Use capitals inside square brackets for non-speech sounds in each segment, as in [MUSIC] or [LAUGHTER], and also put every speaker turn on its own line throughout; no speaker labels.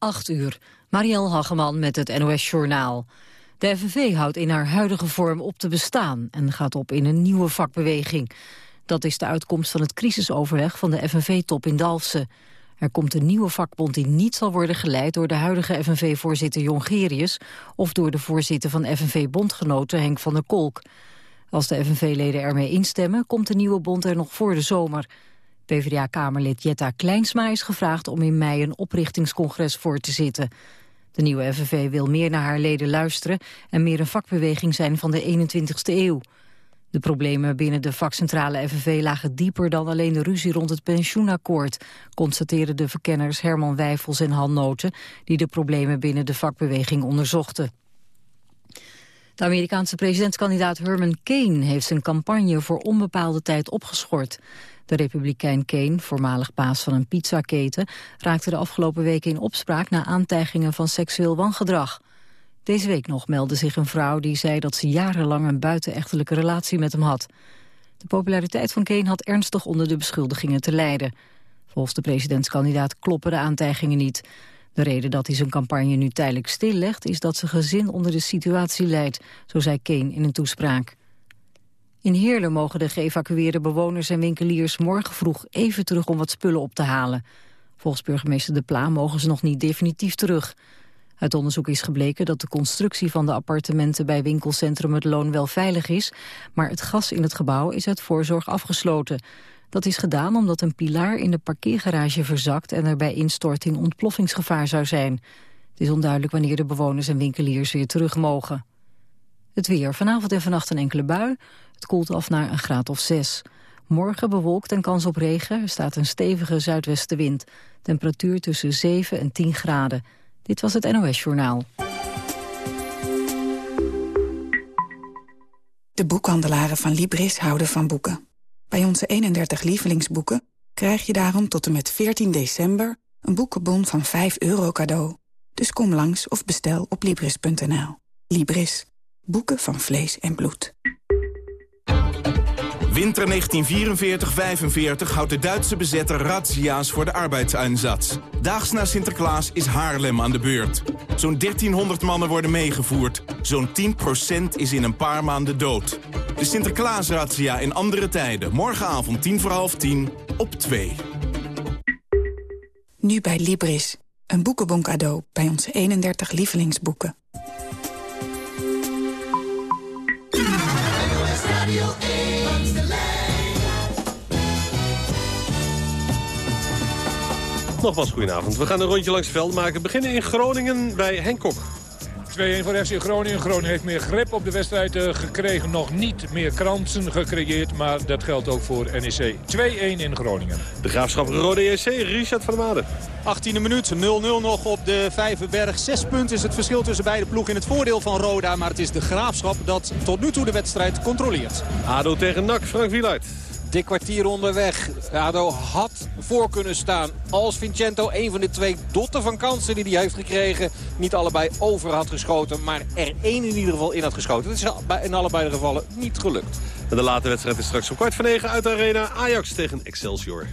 8 uur. Marielle Hageman met het NOS Journaal. De FNV houdt in haar huidige vorm op te bestaan... en gaat op in een nieuwe vakbeweging. Dat is de uitkomst van het crisisoverleg van de FNV-top in Dalfsen. Er komt een nieuwe vakbond die niet zal worden geleid... door de huidige FNV-voorzitter Jongerius... of door de voorzitter van FNV-bondgenoten Henk van der Kolk. Als de FNV-leden ermee instemmen... komt de nieuwe bond er nog voor de zomer... PvdA-kamerlid Jetta Kleinsma is gevraagd om in mei een oprichtingscongres voor te zitten. De nieuwe FNV wil meer naar haar leden luisteren en meer een vakbeweging zijn van de 21ste eeuw. De problemen binnen de vakcentrale FNV lagen dieper dan alleen de ruzie rond het pensioenakkoord, constateren de verkenners Herman Wijfels en Han Noten, die de problemen binnen de vakbeweging onderzochten. De Amerikaanse presidentskandidaat Herman Kane heeft zijn campagne voor onbepaalde tijd opgeschort. De republikein Kane, voormalig baas van een pizzaketen... raakte de afgelopen weken in opspraak na aantijgingen van seksueel wangedrag. Deze week nog meldde zich een vrouw die zei dat ze jarenlang een buitenechtelijke relatie met hem had. De populariteit van Kane had ernstig onder de beschuldigingen te lijden. Volgens de presidentskandidaat kloppen de aantijgingen niet. De reden dat hij zijn campagne nu tijdelijk stillegt... is dat zijn gezin onder de situatie leidt, zo zei Kane in een toespraak. In Heerlen mogen de geëvacueerde bewoners en winkeliers morgen vroeg even terug om wat spullen op te halen. Volgens burgemeester De Pla mogen ze nog niet definitief terug. Uit onderzoek is gebleken dat de constructie van de appartementen bij winkelcentrum Het Loon wel veilig is, maar het gas in het gebouw is uit voorzorg afgesloten. Dat is gedaan omdat een pilaar in de parkeergarage verzakt en er bij instorting ontploffingsgevaar zou zijn. Het is onduidelijk wanneer de bewoners en winkeliers weer terug mogen. Het weer. Vanavond en vannacht een enkele bui. Het koelt af naar een graad of zes. Morgen bewolkt en kans op regen. Er staat een stevige zuidwestenwind. Temperatuur tussen 7 en 10 graden. Dit was het NOS Journaal.
De boekhandelaren van Libris houden van boeken. Bij onze 31 lievelingsboeken krijg je daarom tot en met 14 december... een boekenbon van 5 euro cadeau. Dus kom langs of bestel op Libris.nl. Libris. Boeken van vlees en bloed.
Winter 1944-45 houdt de Duitse bezetter razzia's voor de arbeidseinsatz. Daags na Sinterklaas is Haarlem aan de beurt. Zo'n 1300 mannen worden meegevoerd. Zo'n 10% is in een paar maanden dood. De Sinterklaasrazzia in andere tijden. Morgenavond 10 voor half 10 op 2.
Nu bij Libris. Een boekenbon cadeau bij onze 31 lievelingsboeken.
Nogmaals, goedenavond. We gaan een rondje langs het veld maken. We beginnen in Groningen bij Henk Kok.
2-1 voor FC Groningen. Groningen heeft meer grip op de wedstrijd eh, gekregen. Nog niet meer kansen gecreëerd, maar dat geldt ook voor NEC. 2-1 in Groningen.
De Graafschap Rode JC, Richard van der Maden.
18e minuut, 0-0 nog op de Vijverberg. Zes punten is het verschil tussen beide ploegen in het voordeel van Roda. Maar het is de Graafschap dat tot nu toe de wedstrijd controleert.
ADO tegen NAC, Frank Wieluid.
Dik kwartier onderweg. ADO had voor kunnen staan als Vincento een van de twee dotten van kansen die hij heeft gekregen... niet allebei over had geschoten, maar er één in ieder geval in had geschoten. Het is in allebei de gevallen niet gelukt.
En de late wedstrijd is straks om kwart van negen uit de arena Ajax tegen Excelsior.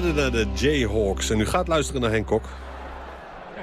Luisterde naar de Jayhawks. En u gaat luisteren naar Henk Kok.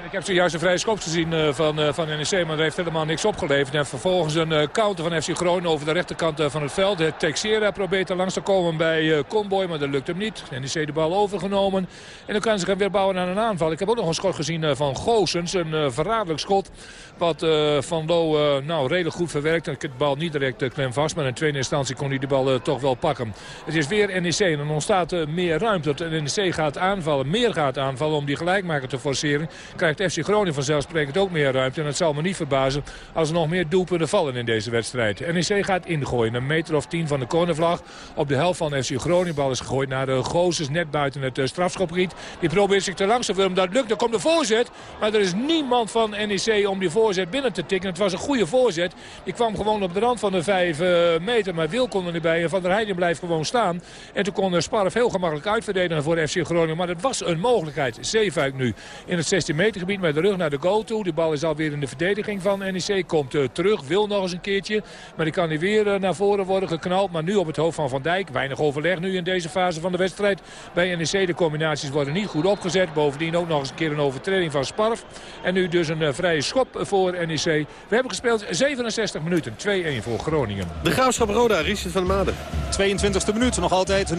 Ik heb zojuist een vrije schop gezien uh, van, uh, van NEC, maar dat heeft helemaal niks opgeleverd. En vervolgens een uh, counter van FC Groningen over de rechterkant van het veld. Texera probeert er langs te komen bij Comboy, maar dat lukt hem niet. NEC de bal overgenomen. En dan kan ze gaan weer bouwen aan een aanval. Ik heb ook nog een schot gezien van Goosens, een verraderlijk schot. Wat Van Loo nou, redelijk goed verwerkt. Ik de bal niet direct klem vast, maar in tweede instantie kon hij de bal toch wel pakken. Het is weer NEC en dan ontstaat meer ruimte. Dat NEC gaat aanvallen, meer gaat aanvallen om die gelijkmaker te forceren. Krijgt FC Groningen vanzelfsprekend ook meer ruimte. En het zal me niet verbazen als er nog meer doelpunten vallen in deze wedstrijd. NEC gaat ingooien. Een meter of tien van de cornervlag. Op de helft van FC Groningen. Bal is gegooid naar de Gozes net buiten het eh, strafschopgebied. Die probeert zich te langs te vullen. Dat lukt. Dan komt de voorzet. Maar er is niemand van NEC om die voorzet binnen te tikken. Het was een goede voorzet. Die kwam gewoon op de rand van de vijf eh, meter. Maar Wil kon er niet bij. En Van der Heijden blijft gewoon staan. En toen kon Sparf heel gemakkelijk uitverdedigen voor FC Groningen. Maar dat was een mogelijkheid. Zeefuik nu in het 16 meter gebied met de rug naar de goal toe. De bal is alweer in de verdediging van NEC. Komt uh, terug, wil nog eens een keertje. Maar die kan hij weer uh, naar voren worden geknald. Maar nu op het hoofd van Van Dijk. Weinig overleg nu in deze fase van de wedstrijd. Bij NEC de combinaties worden niet goed opgezet. Bovendien ook nog eens een keer een overtreding van Sparf. En nu dus een uh, vrije schop voor NEC. We hebben gespeeld 67 minuten. 2-1 voor Groningen.
De Graafschap Roda, Richard van der Maden.
22e minuut, nog altijd 0-0.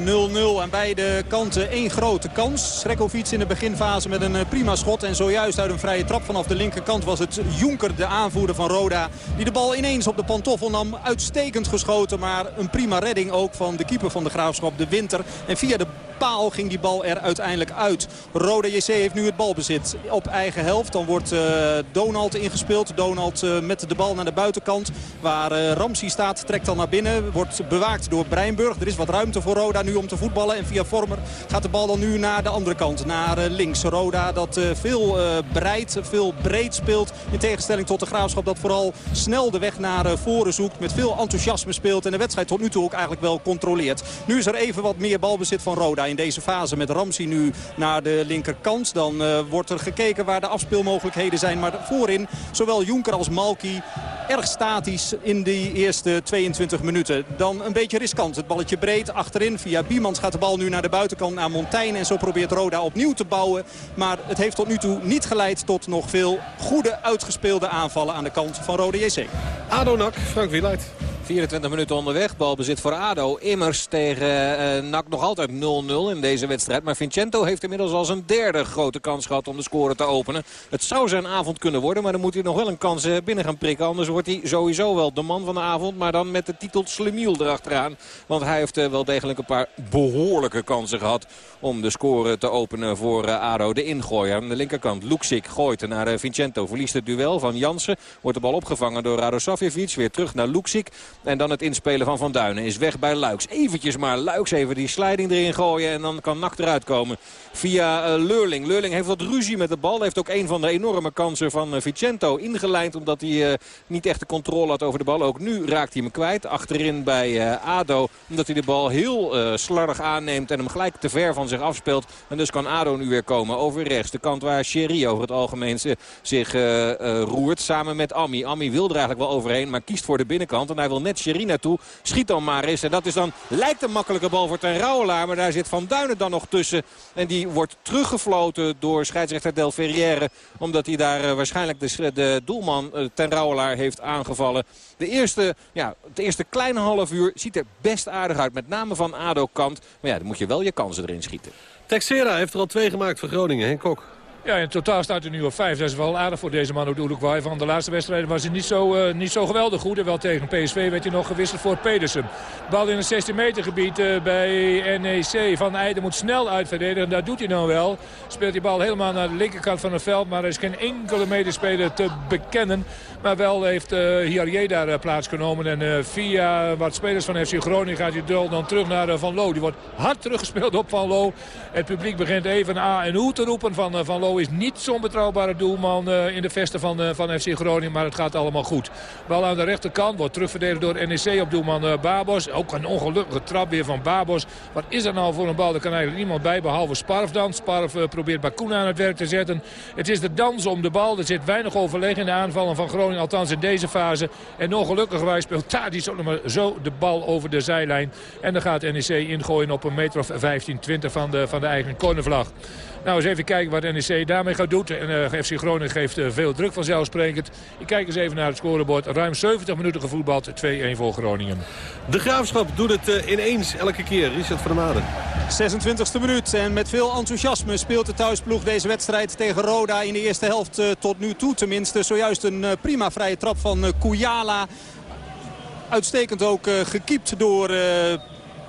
Aan beide kanten één grote kans. Srekovic in de beginfase met een prima schot. En zojuist uit een vrije trap vanaf de linkerkant was het Jonker, de aanvoerder van Roda. Die de bal ineens op de pantoffel nam. Uitstekend geschoten, maar een prima redding ook van de keeper van de Graafschap, de Winter. En via de paal ging die bal er uiteindelijk uit. Roda JC heeft nu het balbezit op eigen helft. Dan wordt uh, Donald ingespeeld. Donald uh, met de bal naar de buitenkant. Waar uh, Ramsey staat, trekt dan naar binnen. Wordt bewaakt door Breinburg. Er is wat ruimte voor Roda nu om te voetballen. En via Vormer gaat de bal dan nu naar de andere kant. Naar links. Roda dat veel breed, veel breed speelt. In tegenstelling tot de Graafschap dat vooral snel de weg naar voren zoekt. Met veel enthousiasme speelt. En de wedstrijd tot nu toe ook eigenlijk wel controleert. Nu is er even wat meer balbezit van Roda in deze fase met Ramsey nu naar de linkerkant. Dan uh, wordt er gekeken waar de afspeelmogelijkheden zijn. Maar voorin, zowel Jonker als Malki erg statisch in die eerste 22 minuten. Dan een beetje riskant. Het balletje breed achterin. Via Biemans gaat de bal nu naar de buitenkant naar Montaigne. En zo probeert Roda opnieuw te bouwen. Maar het heeft tot nu toe niet geleid tot nog veel goede uitgespeelde aanvallen aan de kant van Roda JC.
Adonak, Frank Wieluid.
24 minuten onderweg. Balbezit voor ADO. Immers tegen uh, NAC nog altijd 0-0 in deze wedstrijd. Maar Vincento heeft inmiddels al zijn derde grote kans gehad om de score te openen. Het zou zijn avond kunnen worden. Maar dan moet hij nog wel een kans uh, binnen gaan prikken. Anders wordt hij sowieso wel de man van de avond. Maar dan met de titel Slemiel erachteraan. Want hij heeft uh, wel degelijk een paar behoorlijke kansen gehad. Om de score te openen voor ADO. De ingooier aan de linkerkant. Luksik gooit naar Vincento. Verliest het duel van Jansen. Wordt de bal opgevangen door Radosavjevic. Weer terug naar Luksik. En dan het inspelen van Van Duinen is weg bij Luiks. Eventjes maar Luiks even die sliding erin gooien. En dan kan Nak eruit komen via uh, Leurling. Leurling heeft wat ruzie met de bal. Heeft ook een van de enorme kansen van uh, Vicento ingelijnd. Omdat hij uh, niet echt de controle had over de bal. Ook nu raakt hij hem kwijt. Achterin bij ADO. Omdat hij de bal heel slardig aanneemt. En hem gelijk te ver van zich afspeelt. En dus kan ADO nu weer komen over rechts. De kant waar Sherry over het algemeen zich roert. Samen met Ami. Ami wil er eigenlijk wel overheen. Maar kiest voor de binnenkant. En hij wil net Sherry naartoe. Schiet dan maar eens. En dat is dan, lijkt een makkelijke bal voor Ten Rouwelaar. Maar daar zit Van Duinen dan nog tussen. En die wordt teruggefloten door scheidsrechter Del Ferrière. Omdat hij daar uh, waarschijnlijk de, doelman uh, Ten Rouwelaar heeft aangevallen. De eerste, ja, het eerste kleine half uur ziet er best aardig uit. Met name van ADO-kant. Maar ja, dan moet je wel je kansen erin schieten.
Texera heeft er al twee gemaakt voor Groningen. Henk Kok.
Ja, in totaal staat hij nu op vijf. Dat is wel aardig voor deze man uit Uruguay. Van de laatste wedstrijden was hij niet zo, uh, niet zo geweldig goed. En wel tegen PSV werd hij nog gewisseld voor Pedersen. Bal in het 16 meter gebied uh, bij NEC. Van Eijden moet snel uitverdedigen. Dat doet hij nou wel. Speelt die bal helemaal naar de linkerkant van het veld. Maar er is geen enkele medespeler te bekennen. Maar wel heeft uh, daar plaatsgenomen. En via wat spelers van FC Groningen gaat die duel dan terug naar Van Loo. Die wordt hard teruggespeeld op Van Loo. Het publiek begint even A en O te roepen van Van Loo is niet zo'n betrouwbare doelman in de vesten van, van FC Groningen. Maar het gaat allemaal goed. Bal aan de rechterkant wordt terugverdedigd door NEC op doelman Babos. Ook een ongelukkige trap weer van Babos. Wat is er nou voor een bal? Er kan eigenlijk niemand bij behalve Sparf dan. Sparf probeert Bakuna aan het werk te zetten. Het is de dans om de bal. Er zit weinig overleg in de aanvallen van Groningen. Althans in deze fase. En ongelukkig speelt Tadic ook nog maar zo de bal over de zijlijn. En dan gaat NEC ingooien op een meter of 15, 20 van de, van de eigen cornervlag. Nou, eens even kijken wat NEC daarmee gaat doen. En uh, FC Groningen geeft uh, veel druk vanzelfsprekend. Ik kijk eens even naar het scorebord. Ruim 70 minuten gevoetbald. 2-1 voor Groningen.
De Graafschap doet het uh, ineens elke keer. Richard van der Maden.
26e minuut. En met veel enthousiasme speelt de thuisploeg deze wedstrijd tegen Roda in de eerste helft tot nu toe. Tenminste, zojuist een prima vrije trap van Kujala. Uitstekend ook gekiept door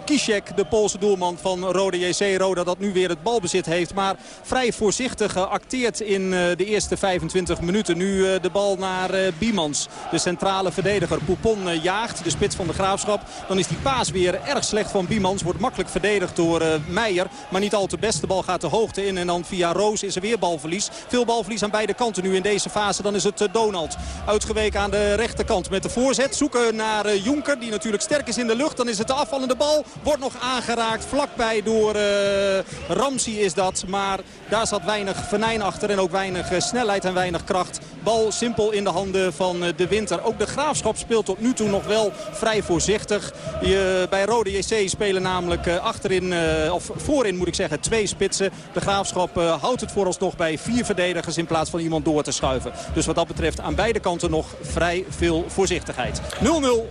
Kishek, de Poolse doelman van Rode JC. Roda dat nu weer het balbezit heeft. Maar vrij voorzichtig geacteerd in eh, de eerste 25 minuten. Nu eh, de bal naar eh, Biemans, de centrale verdediger. Poupon jaagt, de spits van de Graafschap. Dan is die paas weer erg slecht van Biemans. Wordt makkelijk verdedigd door Meijer. Maar niet al te best. De bal gaat de hoogte in. En dan via Roos is er weer balverlies. Veel balverlies aan beide kanten nu in deze fase. Dan is het Donald. Uitgeweken aan de rechterkant met de voorzet. Zoeken naar Jonker, die natuurlijk sterk is in de lucht. Dan is het de afvallende bal. Wordt nog aangeraakt vlakbij door uh, Ramsey is dat. Maar daar zat weinig venijn achter en ook weinig uh, snelheid en weinig kracht. Bal simpel in de handen van uh, de winter. Ook de Graafschap speelt tot nu toe nog wel vrij voorzichtig. Je, bij Rode JC spelen namelijk achterin, of voorin moet ik zeggen, twee spitsen. De Graafschap houdt het vooralsnog bij vier verdedigers in plaats van iemand door te schuiven. Dus wat dat betreft aan beide kanten nog vrij veel voorzichtigheid. 0-0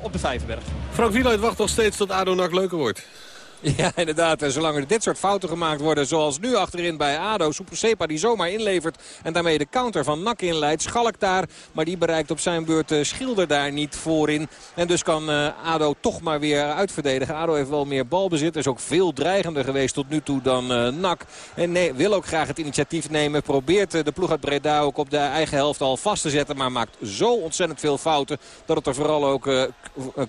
op de Vijverberg.
Frank Wieluid wacht nog steeds tot ADO NAC leuker wordt. Zandvoort. [LAUGHS]
Ja, inderdaad. En zolang er dit soort fouten gemaakt worden, zoals nu achterin bij ADO. Sepa die zomaar inlevert en daarmee de counter van Nak inleidt. Schalk daar, maar die bereikt op zijn beurt uh, Schilder daar niet voorin. En dus kan uh, ADO toch maar weer uitverdedigen. ADO heeft wel meer balbezit. Is ook veel dreigender geweest tot nu toe dan uh, Nak. En nee, wil ook graag het initiatief nemen. Probeert de ploeg uit Breda ook op de eigen helft al vast te zetten. Maar maakt zo ontzettend veel fouten dat het er vooral ook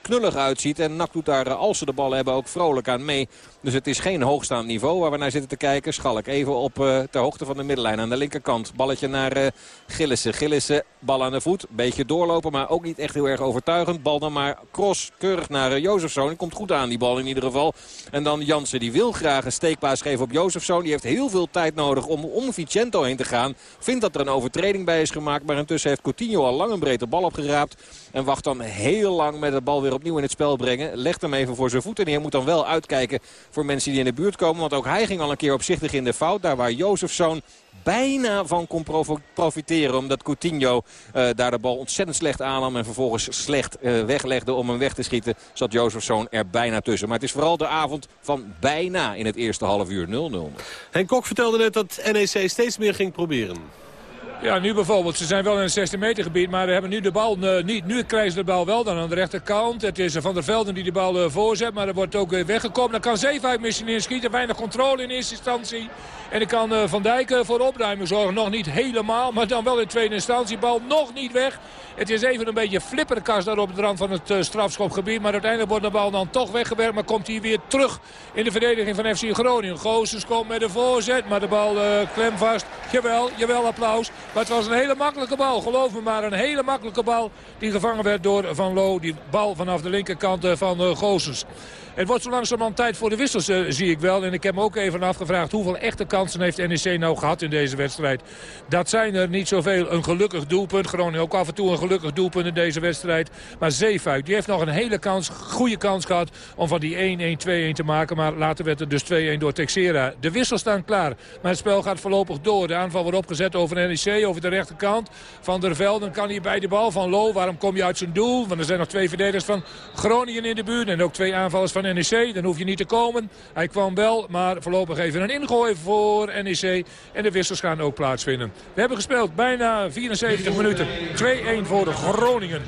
knullig uitziet. En Nak doet daar, als ze de bal hebben, ook vrolijk aan mee. Dus het is geen hoogstaand niveau waar we naar zitten te kijken. Schalk even op uh, ter hoogte van de middenlijn aan de linkerkant. Balletje naar uh, Gillissen. Gillissen, bal aan de voet. Beetje doorlopen, maar ook niet echt heel erg overtuigend. Bal dan maar cross, keurig naar uh, Jozefzoon. Komt goed aan die bal in ieder geval. En dan Jansen, die wil graag een steekpaas geven op Jozefzoon. Die heeft heel veel tijd nodig om om Vicento heen te gaan. Vindt dat er een overtreding bij is gemaakt. Maar intussen heeft Coutinho al lang een breedte bal opgeraapt. En wacht dan heel lang met de bal weer opnieuw in het spel brengen. Legt hem even voor zijn voeten neer. Moet dan wel uitkijken voor mensen die in de buurt komen. Want ook hij ging al een keer opzichtig in de fout. Daar waar Jozefzoon bijna van kon profiteren. Omdat Coutinho uh, daar de bal ontzettend slecht aannam. En vervolgens slecht uh, weglegde om hem weg te schieten. Zat Jozefzoon er bijna tussen. Maar het is vooral de avond van bijna in het eerste half uur 0-0.
Henk Kok vertelde net dat NEC steeds meer ging proberen.
Ja, nu bijvoorbeeld. Ze zijn wel in het 16 meter gebied, maar we hebben nu de bal uh, niet. Nu krijgen ze de bal wel dan aan de rechterkant. Het is Van der Velden die de bal uh, voorzet, maar er wordt ook weer weggekomen. Dan kan Zeefuik misschien inschieten. Weinig controle in eerste instantie. En dan kan Van Dijk voor opruimen zorgen. Nog niet helemaal, maar dan wel in tweede instantie. Bal nog niet weg. Het is even een beetje flipperkast daar op de rand van het strafschopgebied. Maar uiteindelijk wordt de bal dan toch weggewerkt. Maar komt hij weer terug in de verdediging van FC Groningen. Goossens komt met de voorzet, maar de bal klem vast. Jawel, jawel, applaus. Maar het was een hele makkelijke bal. Geloof me maar, een hele makkelijke bal die gevangen werd door Van Loo. Die bal vanaf de linkerkant eh, van uh, Goossens. Het wordt zo langzamerhand tijd voor de wissels, uh, zie ik wel. En ik heb me ook even afgevraagd hoeveel echte kansen heeft NEC nou gehad in deze wedstrijd. Dat zijn er niet zoveel. Een gelukkig doelpunt. Groningen ook af en toe een gelukkig doelpunt in deze wedstrijd. Maar Zeefuik, die heeft nog een hele kans, goede kans gehad om van die 1-1, 2-1 te maken. Maar later werd het dus 2-1 door Texera. De wissels staan klaar. Maar het spel gaat voorlopig door. De aanval wordt opgezet over NEC, over de rechterkant. Van der Velden kan hier bij de bal. Van Lo, waarom kom je uit zijn doel? Want er zijn nog twee verdedigers van Groningen in de buurt. En ook twee aanvallers van NEC. Dan hoef je niet te komen. Hij kwam wel, maar voorlopig even een ingooi voor NEC. En de wissels gaan ook plaatsvinden. We hebben gespeeld bijna 74 minuten. 2-1 voor de Groningen.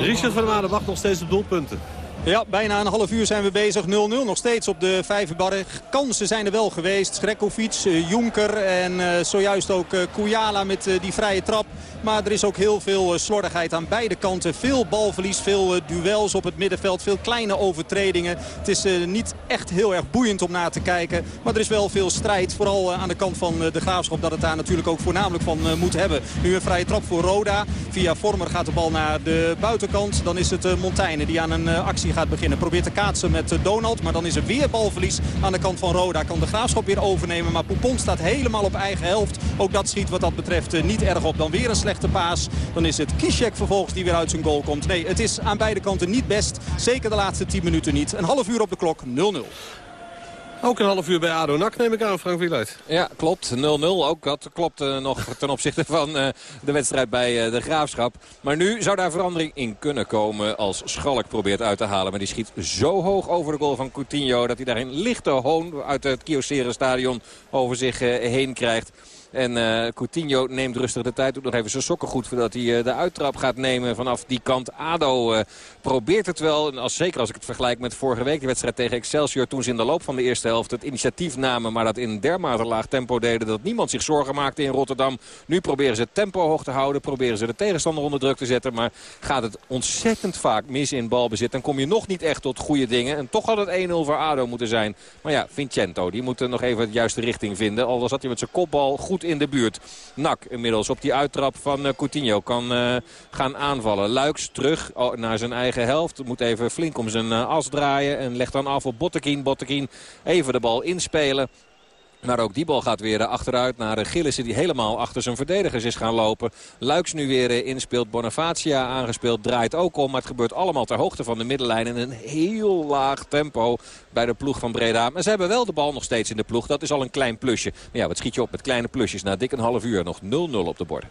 Richard van der Waarden wacht nog steeds op doelpunten.
Ja, bijna een half uur zijn we bezig. 0-0 nog steeds op de vijverbarre. Kansen zijn er wel geweest. Schrekovic, eh, Jonker en uh, zojuist ook uh, Kouyala met die vrije trap. Maar er is ook heel veel slordigheid aan beide kanten. Veel balverlies, veel duels op het middenveld. Veel kleine overtredingen. Het is niet echt heel erg boeiend om naar te kijken. Maar er is wel veel strijd. Vooral aan de kant van de Graafschap dat het daar natuurlijk ook voornamelijk van moet hebben. Nu een vrije trap voor Roda. Via Vormer gaat de bal naar de buitenkant. Dan is het Montaigne die aan een actie gaat beginnen. Probeert te kaatsen met Donald. Maar dan is er weer balverlies aan de kant van Roda. Kan de Graafschap weer overnemen. Maar Poupon staat helemaal op eigen helft. Ook dat schiet wat dat betreft niet erg op. Dan weer een slechte paas. Dan is het Kishek vervolgens die weer uit zijn goal komt. Nee, het is aan beide kanten niet best. Zeker de laatste 10 minuten niet. Een half uur op de klok, 0-0.
Ook een half uur bij ADO NAC neem ik aan, Frank Wieluid.
Ja, klopt. 0-0 ook. Dat klopt nog [LAUGHS] ten opzichte van uh, de wedstrijd bij uh, de Graafschap. Maar nu zou daar verandering in kunnen komen als Schalk probeert uit te halen. Maar die schiet zo hoog over de goal van Coutinho... dat hij daar een lichte hoon uit het Kyocera stadion over zich heen krijgt. En uh, Coutinho neemt rustig de tijd. Doet nog even zijn sokken goed voordat hij uh, de uittrap gaat nemen vanaf die kant. ADO uh, probeert het wel. En als, zeker als ik het vergelijk met vorige week. De wedstrijd tegen Excelsior. Toen ze in de loop van de eerste helft het initiatief namen. Maar dat in dermate laag tempo deden. Dat niemand zich zorgen maakte in Rotterdam. Nu proberen ze het tempo hoog te houden. Proberen ze de tegenstander onder druk te zetten. Maar gaat het ontzettend vaak mis in balbezit. Dan kom je nog niet echt tot goede dingen. En toch had het 1-0 voor ADO moeten zijn. Maar ja, Vincento. Die moet nog even de juiste richting vinden. Al zat hij met zijn kopbal goed in de buurt. Nak inmiddels op die uittrap van uh, Coutinho kan uh, gaan aanvallen. Luiks terug oh, naar zijn eigen helft. Moet even flink om zijn uh, as draaien. En legt dan af op Bottekin. Bottekin even de bal inspelen. Maar ook die bal gaat weer achteruit naar Gillissen die helemaal achter zijn verdedigers is gaan lopen. Luiks nu weer inspeelt. Bonifacia aangespeeld. Draait ook om. Maar het gebeurt allemaal ter hoogte van de middenlijn. In een heel laag tempo bij de ploeg van Breda. Maar ze hebben wel de bal nog steeds in de ploeg. Dat is al een klein plusje. Maar ja, wat schiet je op met kleine plusjes na dik een half uur. Nog 0-0 op de borden.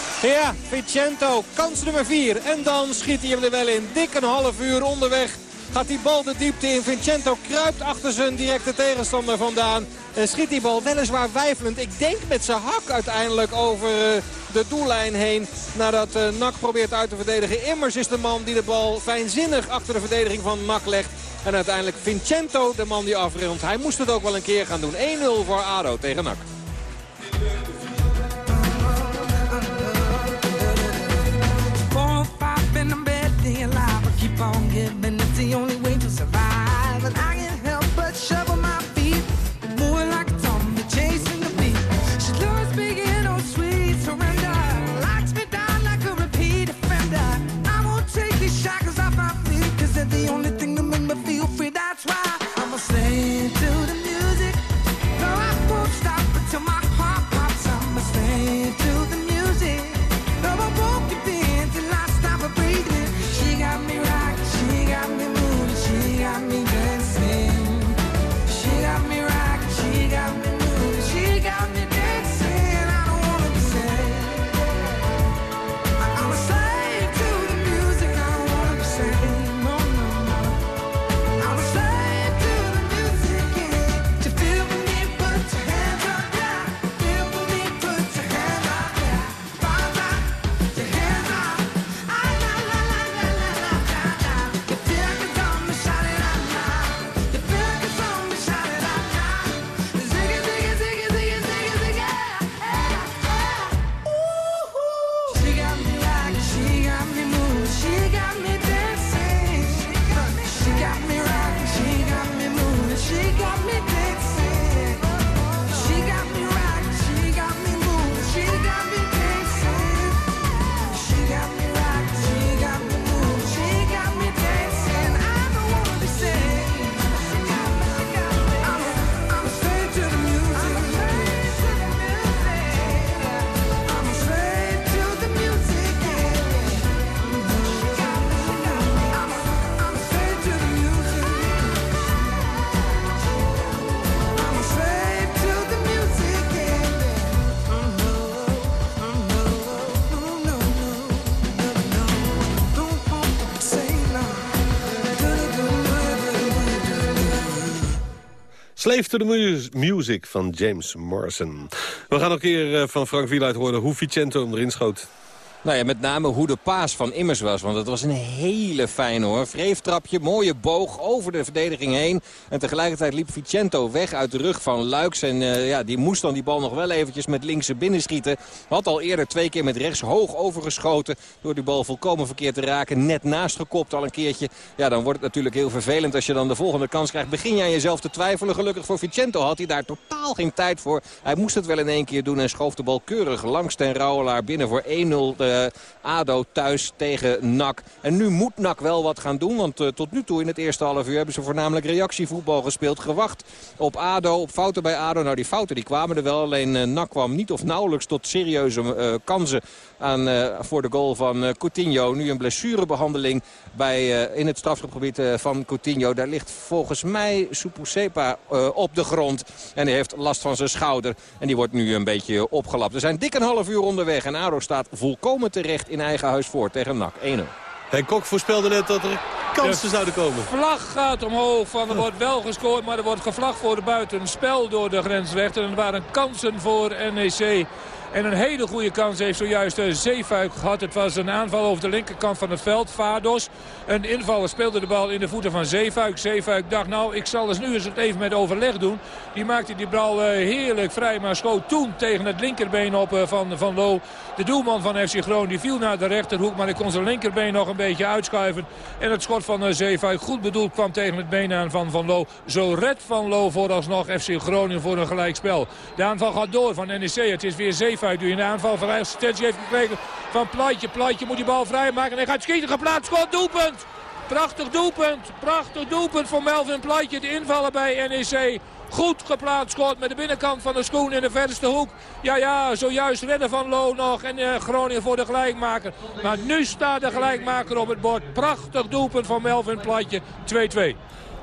Ja, Vicento, kans nummer 4. En dan schiet hij hem er wel in. Dik een half uur onderweg gaat die bal de diepte in. Vicento kruipt achter zijn directe tegenstander vandaan. En schiet die bal weliswaar wijfelend. Ik denk met zijn hak uiteindelijk over eh, de doellijn heen. Nadat uh, Nak probeert uit te verdedigen. Immers is de man die de bal fijnzinnig achter de verdediging van Nak legt. En uiteindelijk Vincento de man die afrondt. Hij moest het ook wel een keer gaan doen. 1-0 voor ADO tegen Nak. Sleep in the bed, day alive, I keep on giving. Slave to the Music
van James Morrison. We gaan nog een keer van Frank Wieluid horen hoe Vicento hem erin schoot.
Nou ja, met name hoe de paas van Immers was. Want het was een hele fijne hoor. Vreeftrapje, mooie boog over de verdediging heen. En tegelijkertijd liep Vicento weg uit de rug van Luiks. En uh, ja, die moest dan die bal nog wel eventjes met linkse binnenschieten. Had al eerder twee keer met rechts hoog overgeschoten. Door die bal volkomen verkeerd te raken. Net naast gekopt al een keertje. Ja, dan wordt het natuurlijk heel vervelend als je dan de volgende kans krijgt. Begin je aan jezelf te twijfelen. Gelukkig voor Vicento had hij daar totaal geen tijd voor. Hij moest het wel in één keer doen en schoof de bal keurig langs ten Rauwelaar binnen voor 1-0 uh, ADO thuis tegen NAC. En nu moet NAC wel wat gaan doen. Want uh, tot nu toe in het eerste half uur hebben ze voornamelijk reactievoetbal gespeeld. Gewacht op ADO, op fouten bij ADO. Nou die fouten die kwamen er wel. Alleen uh, NAC kwam niet of nauwelijks tot serieuze kansen aan, voor de goal van Coutinho. Nu een blessurebehandeling bij, in het strafschopgebied van Coutinho. Daar ligt volgens mij Supusepa op de grond. En hij heeft last van zijn schouder. En die wordt nu een beetje opgelapt. We zijn dik een half uur onderweg. En ADO staat volkomen terecht in eigen huis voor tegen NAC 1-0.
Henk Kok voorspelde net dat er kansen zouden komen.
vlag gaat omhoog van er wordt wel gescoord, maar er wordt gevlagd voor de buitenspel door de grensrechter. En er waren kansen voor NEC. En een hele goede kans heeft zojuist Zeefuik gehad. Het was een aanval over de linkerkant van het veld. Vados, een invaller, speelde de bal in de voeten van Zeefuik. Zeefuik dacht, nou, ik zal eens nu eens het even met overleg doen. Die maakte die bal heerlijk vrij, maar schoot toen tegen het linkerbeen op van, van Lo. De doelman van FC Groningen die viel naar de rechterhoek, maar ik kon zijn linkerbeen nog een beetje uitschuiven. En het schot van Zeefuik, goed bedoeld, kwam tegen het been aan van Van Lo. Zo redt Van Lo vooralsnog FC Groningen voor een gelijkspel. De aanval gaat door van NEC. Het is weer Zeefuik Die in de aanval van assistentie heeft gekregen van Plaatje. Plaatje moet die bal vrijmaken. En hij gaat schieten. Geplaatst. Schot. Doelpunt. Prachtig doelpunt. Prachtig doelpunt voor Melvin Plaatje. De invallen bij NEC. Goed geplaatst schot met de binnenkant van de schoen in de verste hoek. Ja, ja, zojuist redden van Lo nog. En uh, Groningen voor de gelijkmaker. Maar nu staat de gelijkmaker op het bord. Prachtig doelpunt van Melvin Plaatje. 2-2.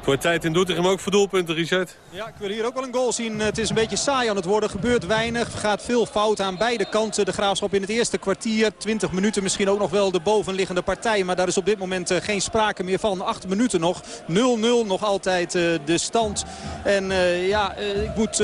Voor tijd in Doetinchem ook voor doelpunten, Richard?
Ja, ik wil hier ook wel een goal zien. Het is een beetje saai aan het worden. Gebeurt weinig. Gaat veel fout aan beide kanten. De Graafschap in het eerste kwartier. 20 minuten misschien ook nog wel de bovenliggende partij. Maar daar is op dit moment geen sprake meer van. 8 minuten nog. 0-0 nog altijd de stand. En uh, ja, ik moet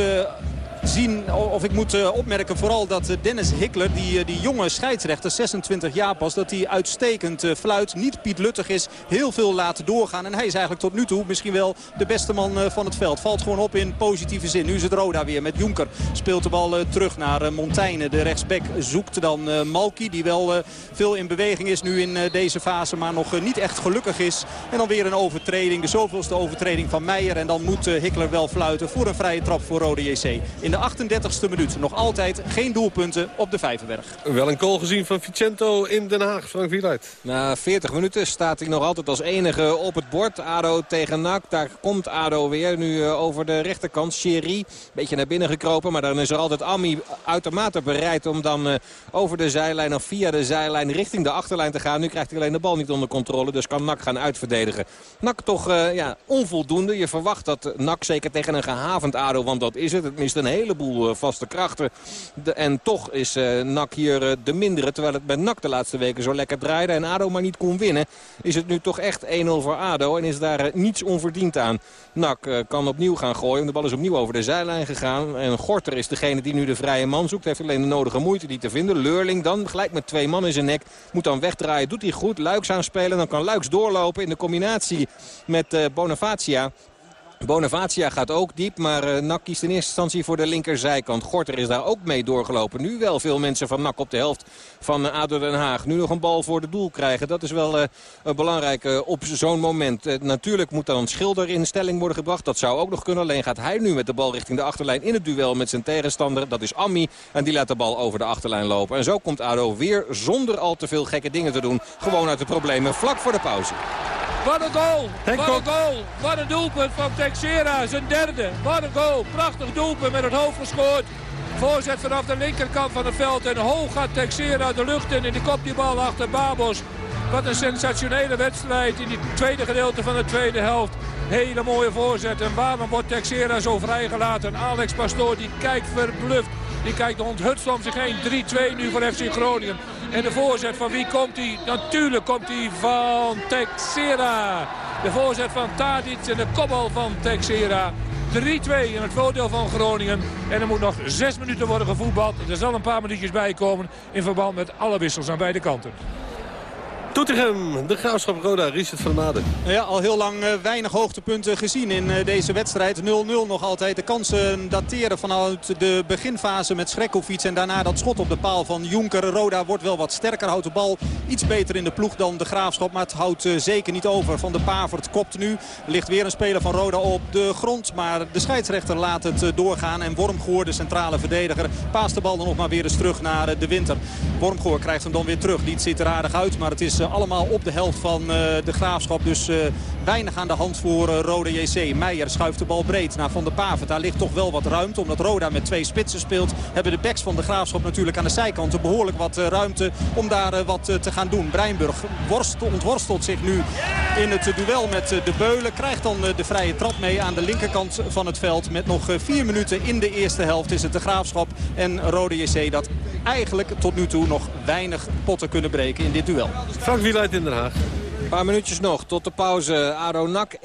zien, of ik moet uh, opmerken vooral dat uh, Dennis Hickler, die, uh, die jonge scheidsrechter, 26 jaar pas, dat hij uitstekend fluit. Niet Piet Luttig is, heel veel laten doorgaan. En hij is eigenlijk tot nu toe misschien wel de beste man van het veld. Valt gewoon op in positieve zin. Nu is het Roda weer met Jonker. Speelt de bal terug naar Montaigne. De rechtsback zoekt dan Malki, die wel veel in beweging is nu in deze fase, maar nog niet echt gelukkig is. En dan weer een overtreding, de zoveelste overtreding van Meijer. En dan moet Hickler wel fluiten voor een vrije trap voor Rode JC. De 38e minuut. Nog altijd geen doelpunten op de Vijverberg.
Wel een goal gezien van Vicento in Den Haag, Frank Wieluid.
Na 40 minuten staat hij nog altijd als enige op het bord. ADO tegen NAC. Daar komt ADO weer. Nu over de rechterkant. Sherry. Beetje naar binnen gekropen. Maar dan is er altijd Ami uitermate bereid om dan over de zijlijn of via de zijlijn richting de achterlijn te gaan. Nu krijgt hij alleen de bal niet onder controle. Dus kan NAC gaan uitverdedigen. NAC toch ja, onvoldoende. Je verwacht dat NAC zeker tegen een gehavend ADO. Want dat is het. Het mist een heleboel eh, vaste krachten. En toch is uh, NAC hier uh, de mindere. Terwijl het bij NAC de laatste weken zo lekker draaide. En ADO maar niet kon winnen. Is het nu toch echt 1-0 voor ADO. En is daar niets onverdiend aan. NAC kan opnieuw gaan gooien. De bal is opnieuw over de zijlijn gegaan. En Gorter is degene die nu de vrije man zoekt. Heeft alleen de nodige moeite die te vinden. Leurling dan gelijk met twee man in zijn nek. Moet dan wegdraaien. Doet hij goed. Luiks aanspelen. Dan kan Luiks doorlopen in de combinatie met uh, Bonavacia. Gaat ook diep, maar uh, NAC kiest in eerste instantie voor de linkerzijkant. Gorter is daar ook mee doorgelopen. Nu wel veel mensen van NAC op de helft van uh, ADO Den Haag. Nu nog een bal voor de doel krijgen. Dat is wel uh, belangrijk op zo'n moment. natuurlijk moet dan Schilder in stelling worden gebracht. Dat zou ook nog kunnen. Alleen gaat hij nu met de bal richting de achterlijn in het duel met zijn tegenstander. Dat is Ammi. En die laat de bal over de achterlijn lopen. En zo komt ADO weer zonder al te veel gekke dingen te doen. Gewoon uit de problemen vlak voor de pauze.
Wat een goal! Wat een goal! Wat een doelpunt van Texera, zijn derde. Wat een goal! Prachtig doelpunt met het hoofd gescoord. Voorzet vanaf de linkerkant van het veld. En hoog gaat Texera de lucht in. En die kopt die bal achter Babos. Wat een sensationele wedstrijd in die tweede gedeelte van de tweede helft. Hele mooie voorzet. En waarom wordt Texera zo vrijgelaten? Alex Pastoor die kijkt verbluft. Die kijkt onthutst om zich heen. 3-2 nu voor FC Groningen. En de voorzet van wie komt hij? Natuurlijk komt hij van Texera. De voorzet van Tadic en de kopbal van Texera. in het voordeel van Groningen. En er moet nog zes minuten worden gevoetbald. Er zal een paar minuutjes bij komen in verband met alle wissels aan beide kanten.
Tottegem, de Graafschap Roda, Richard van der.
Ja, al heel lang uh, weinig hoogtepunten gezien in uh, deze wedstrijd. 0-0 nog altijd. De kansen dateren vanuit de beginfase met Schrekkovic. En daarna dat schot op de paal van Jonker. Roda wordt wel wat sterker, houdt de bal iets beter in de ploeg dan de Graafschap. Maar het houdt uh, zeker niet over. Van de Pavert kopt nu. Ligt weer een speler van Roda op de grond. Maar de scheidsrechter laat het doorgaan. En Wormgoor, de centrale verdediger, paast de bal dan nog maar weer eens terug naar de winter. Wormgoor krijgt hem dan weer terug. Die ziet er aardig uit, maar het is allemaal op de helft van uh, de Graafschap. Dus uh, weinig aan de hand voor uh, Roda JC. Meijer schuift de bal breed naar Van der Paven. Daar ligt toch wel wat ruimte. Omdat Roda met twee spitsen speelt. Hebben de backs van de Graafschap natuurlijk aan de zijkanten behoorlijk wat ruimte om daar wat te gaan doen. Breinburg worst, ontworstelt zich nu in het duel met de Beulen. Krijgt dan de vrije trap mee aan de linkerkant van het veld. Met nog vier minuten in de eerste helft is het de Graafschap en Roda JC dat eigenlijk tot nu toe nog weinig potten kunnen breken in dit duel.
Frank Wieluid in Den Haag.
Paar minuutjes nog tot de pauze. ADO NAC 1-0.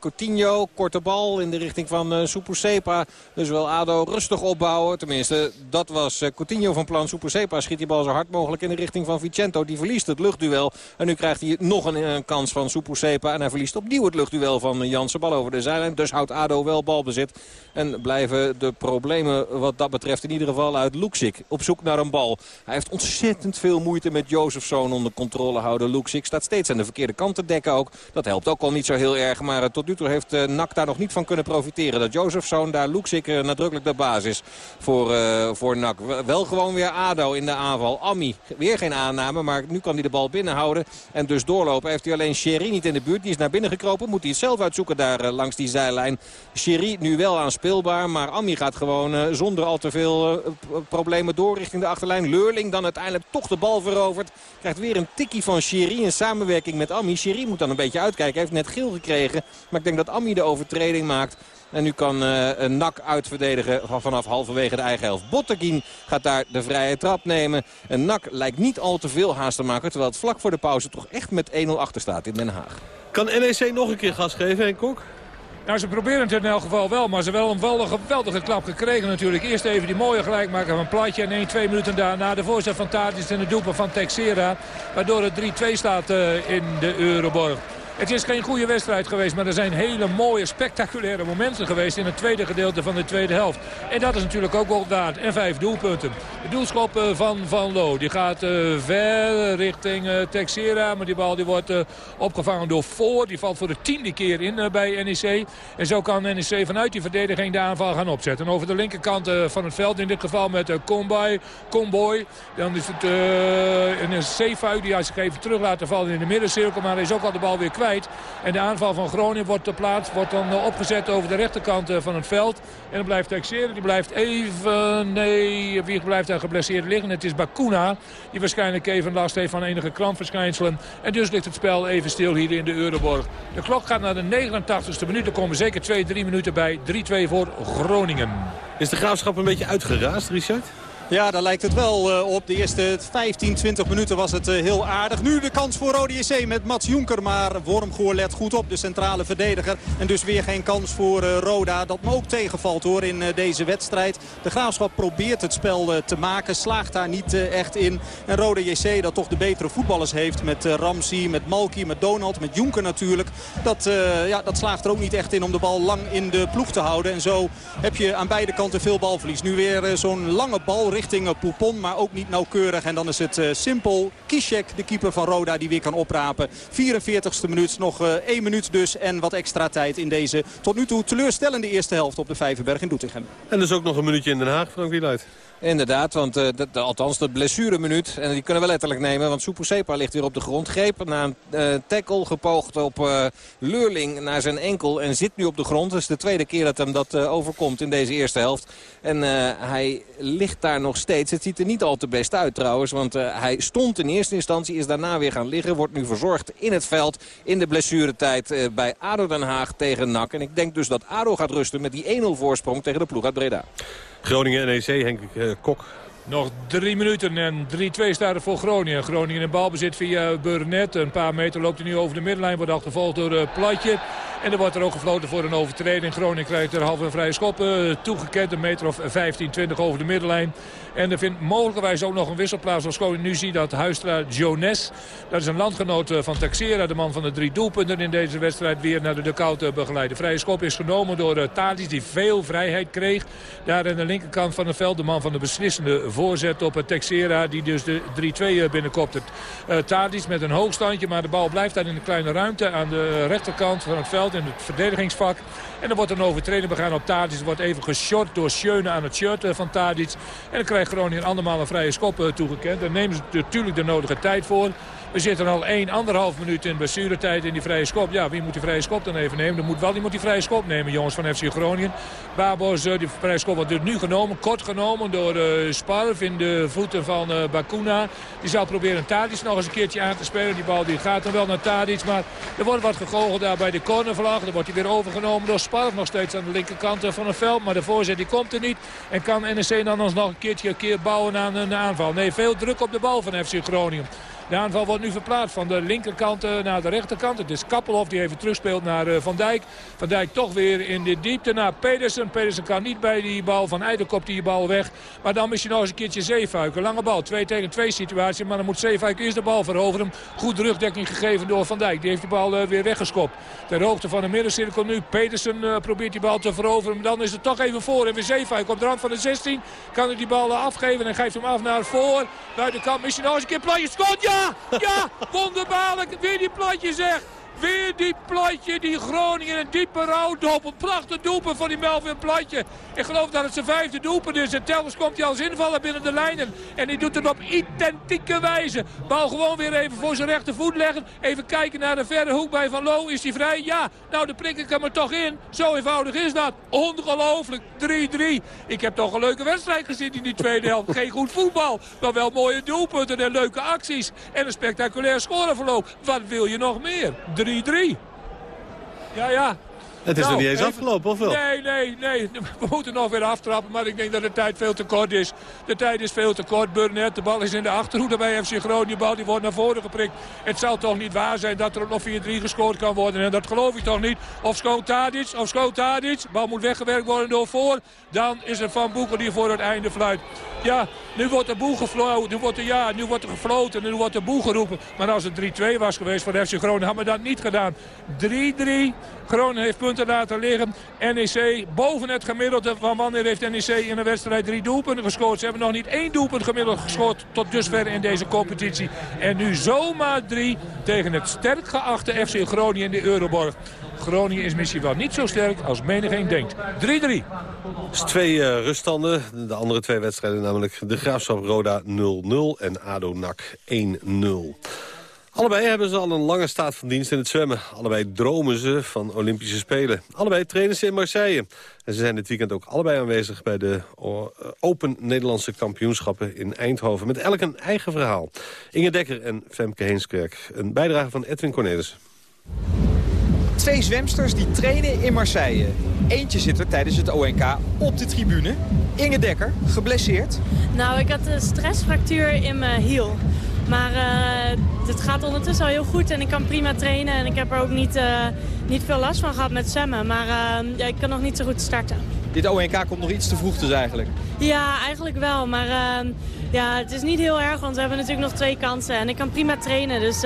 Coutinho, korte bal in de richting van uh, Sepa. Dus wil ADO rustig opbouwen. Tenminste, dat was uh, Coutinho van plan. Sepa schiet die bal zo hard mogelijk in de richting van Vicento. Die verliest het luchtduel. En nu krijgt hij nog een, een kans van Sepa. En hij verliest opnieuw het luchtduel van Jansen. Bal over de zijlijn. Dus houdt ADO wel balbezit. En blijven de problemen wat dat betreft in ieder geval uit Luxik. Op zoek naar een bal. Hij heeft ontzettend veel moeite met Jozefzoon onder controle houden. Luxik staat steeds aan de verkeerde kant te dekken ook. Dat helpt ook al niet zo heel erg. Maar uh, tot nu toe heeft uh, NAC daar nog niet van kunnen profiteren. Dat Jozefzoon daar uh, nadrukkelijk de basis voor, voor NAC. Wel gewoon weer ADO in de aanval. Ami, weer geen aanname. Maar nu kan hij de bal binnenhouden. En dus doorlopen. Heeft hij alleen Sherry niet in de buurt. Die is naar binnen gekropen. Moet hij het zelf uitzoeken daar langs die zijlijn. Sherry nu wel aanspeelbaar. Maar Ami gaat gewoon zonder al te veel problemen door richting de achterlijn. Leurling dan uiteindelijk toch de bal veroverd. Krijgt weer een tikkie van Sherry in samenwerking met Ami. Sherry moet dan een beetje uitkijken. Hij heeft net geel gekregen. Maar ik denk dat Ami de overtreding maakt. En nu kan uh, nak uitverdedigen van vanaf halverwege de eigen helft. Botteguin gaat daar de vrije trap nemen. Een nak lijkt niet al te veel haast te maken. Terwijl het vlak voor de pauze toch echt met 1-0 achter staat in Den Haag.
Kan NEC nog een keer gas geven, Henk Kok?
Nou, ze proberen het in elk geval wel. Maar ze hebben wel een geweldige klap gekregen natuurlijk. Eerst even die mooie gelijkmaker van Platje. En 1, 2 minuten daarna de voorzet van Tadis en de doelpunt van Texera. Waardoor het 3-2 staat uh, in de Euroborg. Het is geen goede wedstrijd geweest, maar er zijn hele mooie, spectaculaire momenten geweest in het tweede gedeelte van de tweede helft. En dat is natuurlijk ook wel waard. En vijf doelpunten. De doelschop eh, van Van Loo, die gaat uh, ver richting uh, Texera. Maar die bal die wordt opgevangen door Voor. Die valt voor de tiende keer in bij NEC. En zo kan NEC vanuit die verdediging de aanval gaan opzetten. over de linkerkant van het veld, in dit geval met Comboy. Comboy. Dan is het een Zeefuik die hij zich even terug laten vallen in de middencirkel. Maar hij is ook al de bal weer kwijt. En de aanval van Groningen wordt ter plaats. Wordt dan eh, opgezet over de rechterkant eh, van het veld. En dan blijft Texeren. Die blijft even... Nee, wie blijft daar geblesseerd liggen? Het is Bakuna. Die waarschijnlijk even last heeft van enige krampverschijnselen. En dus ligt het spel even stil hier in de Euroborg. De klok gaat naar de 89ste minuut. Er komen zeker 2-3 minuten bij. 3-2 voor Groningen.
Is de graafschap een beetje uitgeraasd, Richard?
Ja, daar lijkt het wel uh, op. De eerste 15, 20 minuten was het uh, heel aardig. Nu de kans voor Rode JC met Mats Jonker. Maar Wormgoor let goed op, de centrale verdediger. En dus weer geen kans voor uh, Roda. Dat me ook tegenvalt hoor in deze wedstrijd. De Graafschap probeert het spel te maken. Slaagt daar niet echt in. En Rode JC dat toch de betere voetballers heeft. Met Ramsey, met Malky, met Donald, met Jonker natuurlijk. Dat, ja, dat slaagt er ook niet echt in om de bal lang in de ploeg te houden. En zo heb je aan beide kanten veel balverlies. Nu weer zo'n lange bal richting Poupon, maar ook niet nauwkeurig. En dan is het uh, simpel Kishek, de keeper van Roda, die weer kan oprapen. 44ste minuut, nog uh, één minuut dus en wat extra tijd in deze tot nu toe teleurstellende eerste helft op de Vijverberg in Doetinchem.
En dus ook nog een minuutje in Den Haag, Frank Wieluid.
Inderdaad, want uh, de, de, althans de blessureminuut. En die kunnen we letterlijk nemen, want Sepa ligt weer op de grond. Greep na een uh, tackle gepoogd op uh, Leurling naar zijn enkel en zit nu op de grond. Dat is de tweede keer dat hem dat overkomt in deze eerste helft. En hij ligt daar nog steeds. Het ziet er niet al te best uit trouwens, want hij stond in eerste instantie, is daarna weer gaan liggen. Wordt nu verzorgd in het veld in de blessuretijd bij ADO Den Haag tegen NAC. En ik denk dus dat ADO gaat rusten met die 1-0 voorsprong tegen de ploeg uit Breda.
Groningen NEC, Henk uh, Kok.
Nog drie minuten en 3-2 staat er voor Groningen. Groningen in balbezit via Burnett. Een paar meter loopt hij nu over de middenlijn. Wordt achtervolgd door uh, Platje. En er wordt er ook gefloten voor een overtreding. Groningen krijgt er half een vrije schop toegekend. Een meter of 15, 20 over de middenlijn. En er vindt mogelijkerwijs ook nog een wissel plaats. Als ik nu zie dat Huistra Jones, dat is een landgenoot van Texera, de man van de drie doelpunten in deze wedstrijd, weer naar de dugout begeleiden. Vrije schop is genomen door uh, die veel vrijheid kreeg. Daar aan de linkerkant van het veld de man van de beslissende voorzet op Texera, die dus de 3-2 binnenkopt. Uh, Tadis met een hoogstandje, maar de bal blijft daar in de kleine ruimte aan de rechterkant van het veld in het verdedigingsvak. En er wordt een overtreding begaan op Tadic. Er wordt even geshort door Schöne aan het shirt van Tadic. En dan krijgt Groningen andermaal een vrije schop toegekend. Daar nemen ze natuurlijk de nodige tijd voor. We zitten al 1, anderhalf minuut in blessuretijd in die vrije schop. Ja, wie moet die vrije schop dan even nemen? Er moet wel iemand die vrije schop nemen, jongens van FC Groningen. Babos, uh, die vrije schop wordt nu genomen. Kort genomen door uh, Sparv in de voeten van uh, Bakuna. Die zou proberen Tadic nog eens een keertje aan te spelen. Die bal die gaat dan wel naar Tadic. Maar er wordt wat gegoocheld daar bij de cornervlag. Dan wordt hij weer overgenomen door Sparv. Nog steeds aan de linkerkant van het veld. Maar de voorzet die komt er niet. En kan NEC dan nog een keertje een keer bouwen aan een aanval. Nee, veel druk op de bal van FC Groningen. De aanval wordt nu verplaatst van de linkerkant eh, naar de rechterkant. Het is Kappelhof die even terugspeelt naar eh, Van Dijk. Van Dijk toch weer in de diepte naar Pedersen. Pedersen kan niet bij die bal. Van Eidelkop die bal weg. Maar dan je nog eens een keertje Zeefuik. Een lange bal. 2 tegen 2 situatie. Maar dan moet Zeefuik eerst de bal veroveren. Goed rugdekking gegeven door Van Dijk. Die heeft die bal uh, weer weggeskopt. Ter hoogte van de middencirkel nu. Pedersen probeert die bal te veroveren. Maar dan is het toch even voor. En weer Zeefuik op de rand van de 16. Kan hij die bal afgeven. En geeft hem af naar voor. Buitenkant misschien nog eens een keer planje. Schot! Ja! Ja, ja, wonderbaarlijk. Weer die platje zeg. Weer die platje, die Groningen, een diepe rouwdop. Een prachtig doelpunt van die Melvin Platje. Ik geloof dat het zijn vijfde doelpunt is. En telkens komt hij als invaller binnen de lijnen. En hij doet het op identieke wijze. Bal gewoon weer even voor zijn rechtervoet leggen. Even kijken naar de verre hoek bij Van Loo. Is hij vrij? Ja. Nou, de prik ik hem er toch in. Zo eenvoudig is dat. Ongelooflijk. 3-3. Ik heb toch een leuke wedstrijd gezien in die tweede helft. Geen goed voetbal. Maar wel mooie doelpunten en leuke acties. En een spectaculair scoreverloop. Wat wil je nog meer? 3-3. Ja, ja.
Het is
nou,
nog niet eens
even...
afgelopen, of wel?
Nee, nee, nee. We moeten nog weer aftrappen, maar ik denk dat de tijd veel te kort is. De tijd is veel te kort. Burnett, de bal is in de achterhoede bij FC Groningen. Die bal die wordt naar voren geprikt. Het zal toch niet waar zijn dat er nog 4-3 gescoord kan worden. En dat geloof ik toch niet. Of schoot Tadic, of schoot Tadic. De bal moet weggewerkt worden door voor. Dan is het Van Boekel die voor het einde fluit. Ja, nu wordt de boel gefloten. Nu wordt er, ja, nu wordt er gefloten. Nu wordt de boel geroepen. Maar als het 3-2 was geweest voor FC Groningen, hadden we dat niet gedaan. 3-3. Groningen heeft punten laten liggen. NEC boven het gemiddelde van wanneer heeft NEC in een wedstrijd drie doelpunten gescoord. Ze hebben nog niet één doelpunt gemiddeld gescoord tot dusver in deze competitie. En nu zomaar drie tegen het sterk geachte FC Groningen in de Euroborg. Groningen is misschien wel niet zo sterk als menigeen denkt. 3-3.
Dus twee uh, ruststanden. De andere twee wedstrijden namelijk de Graafschap Roda 0-0 en ADO NAC 1-0. Allebei hebben ze al een lange staat van dienst in het zwemmen. Allebei dromen ze van Olympische Spelen. Allebei trainen ze in Marseille. En ze zijn dit weekend ook allebei aanwezig bij de Open Nederlandse kampioenschappen in Eindhoven. Met elk een eigen verhaal. Inge Dekker en Femke Heemskerk. Een bijdrage van Edwin Cornelis.
Twee zwemsters die trainen in Marseille. Eentje zit er tijdens het ONK op de tribune. Inge Dekker, geblesseerd.
Nou, ik had een stressfractuur in mijn hiel. Maar uh, het gaat ondertussen al heel goed en ik kan prima trainen. En ik heb er ook niet, uh, niet veel last van gehad met zwemmen. Maar uh, ja, ik kan nog niet zo goed starten.
Dit ONK komt nog iets te vroeg dus eigenlijk?
Ja, eigenlijk wel. Maar ja, het is niet heel erg, want we hebben natuurlijk nog twee kansen. En ik kan prima trainen, dus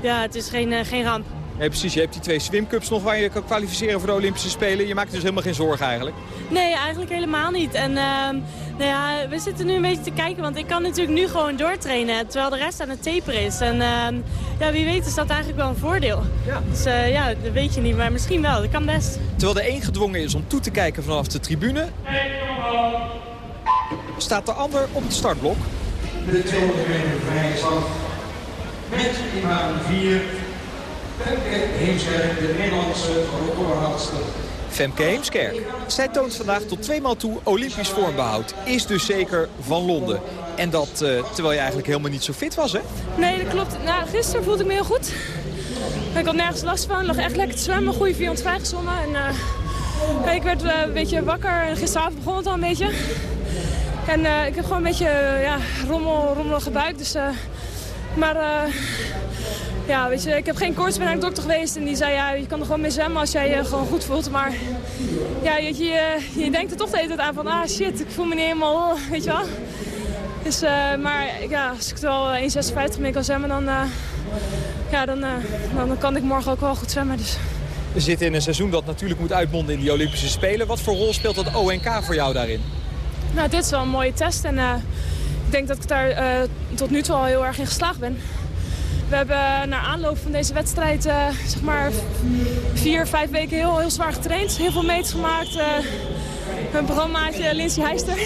ja, het is geen, geen ramp.
Nee, precies. Je hebt die twee swimcups nog waar je kan kwalificeren voor de Olympische Spelen. Je maakt dus helemaal geen zorgen eigenlijk?
Nee, eigenlijk helemaal niet. En uh, nou ja, we zitten nu een beetje te kijken, want ik kan natuurlijk nu gewoon doortrainen. Terwijl de rest aan het taper is. En uh, ja, wie weet is dat eigenlijk wel een voordeel. Ja. Dus uh, ja, dat weet je niet, maar misschien wel. Dat kan best.
Terwijl de een gedwongen is om toe te kijken vanaf de tribune... staat de ander op het startblok.
De 200 meter vrije slag. Met in baan 4 Femke Heemskerk, de Nederlandse recordhoudster.
Femke Heemskerk. Zij toont vandaag tot tweemaal toe Olympisch vormbehoud. Is dus zeker van Londen. En dat uh, terwijl je eigenlijk helemaal niet zo fit was, hè?
Nee, dat klopt. Nou, gisteren voelde ik me heel goed. Ik had nergens last van. Ik lag echt lekker te zwemmen. Goede 405 gezwommen. En, uh, ik werd uh, een beetje wakker. En gisteravond begon het al een beetje. En ik heb gewoon een beetje ja, rommel, rommelige buik. Dus, maar
ja, weet je, ik heb geen koorts, ben naar de dokter geweest en die zei ja, je kan er gewoon mee zwemmen als jij je gewoon goed voelt. Maar ja, je, je, je denkt er toch de hele tijd aan van ah shit, ik voel me niet helemaal, [LAUGHS] weet je wel. Dus, uh, maar ja, als ik wel 1,56 mee kan zwemmen, dan, uh, ja, dan, uh, dan kan ik morgen ook wel goed zwemmen. Dus.
We zitten in een seizoen dat natuurlijk moet uitmonden in die Olympische Spelen. Wat voor rol speelt dat ONK voor jou daarin?
Nou, dit is wel een mooie test en ik denk dat ik daar tot nu toe al heel erg in geslaagd ben. We hebben na aanloop van deze wedstrijd uh, zeg maar vier, vijf weken heel, heel zwaar getraind. Heel veel meters gemaakt. Uh, mijn programmaatje Lindsay Heister.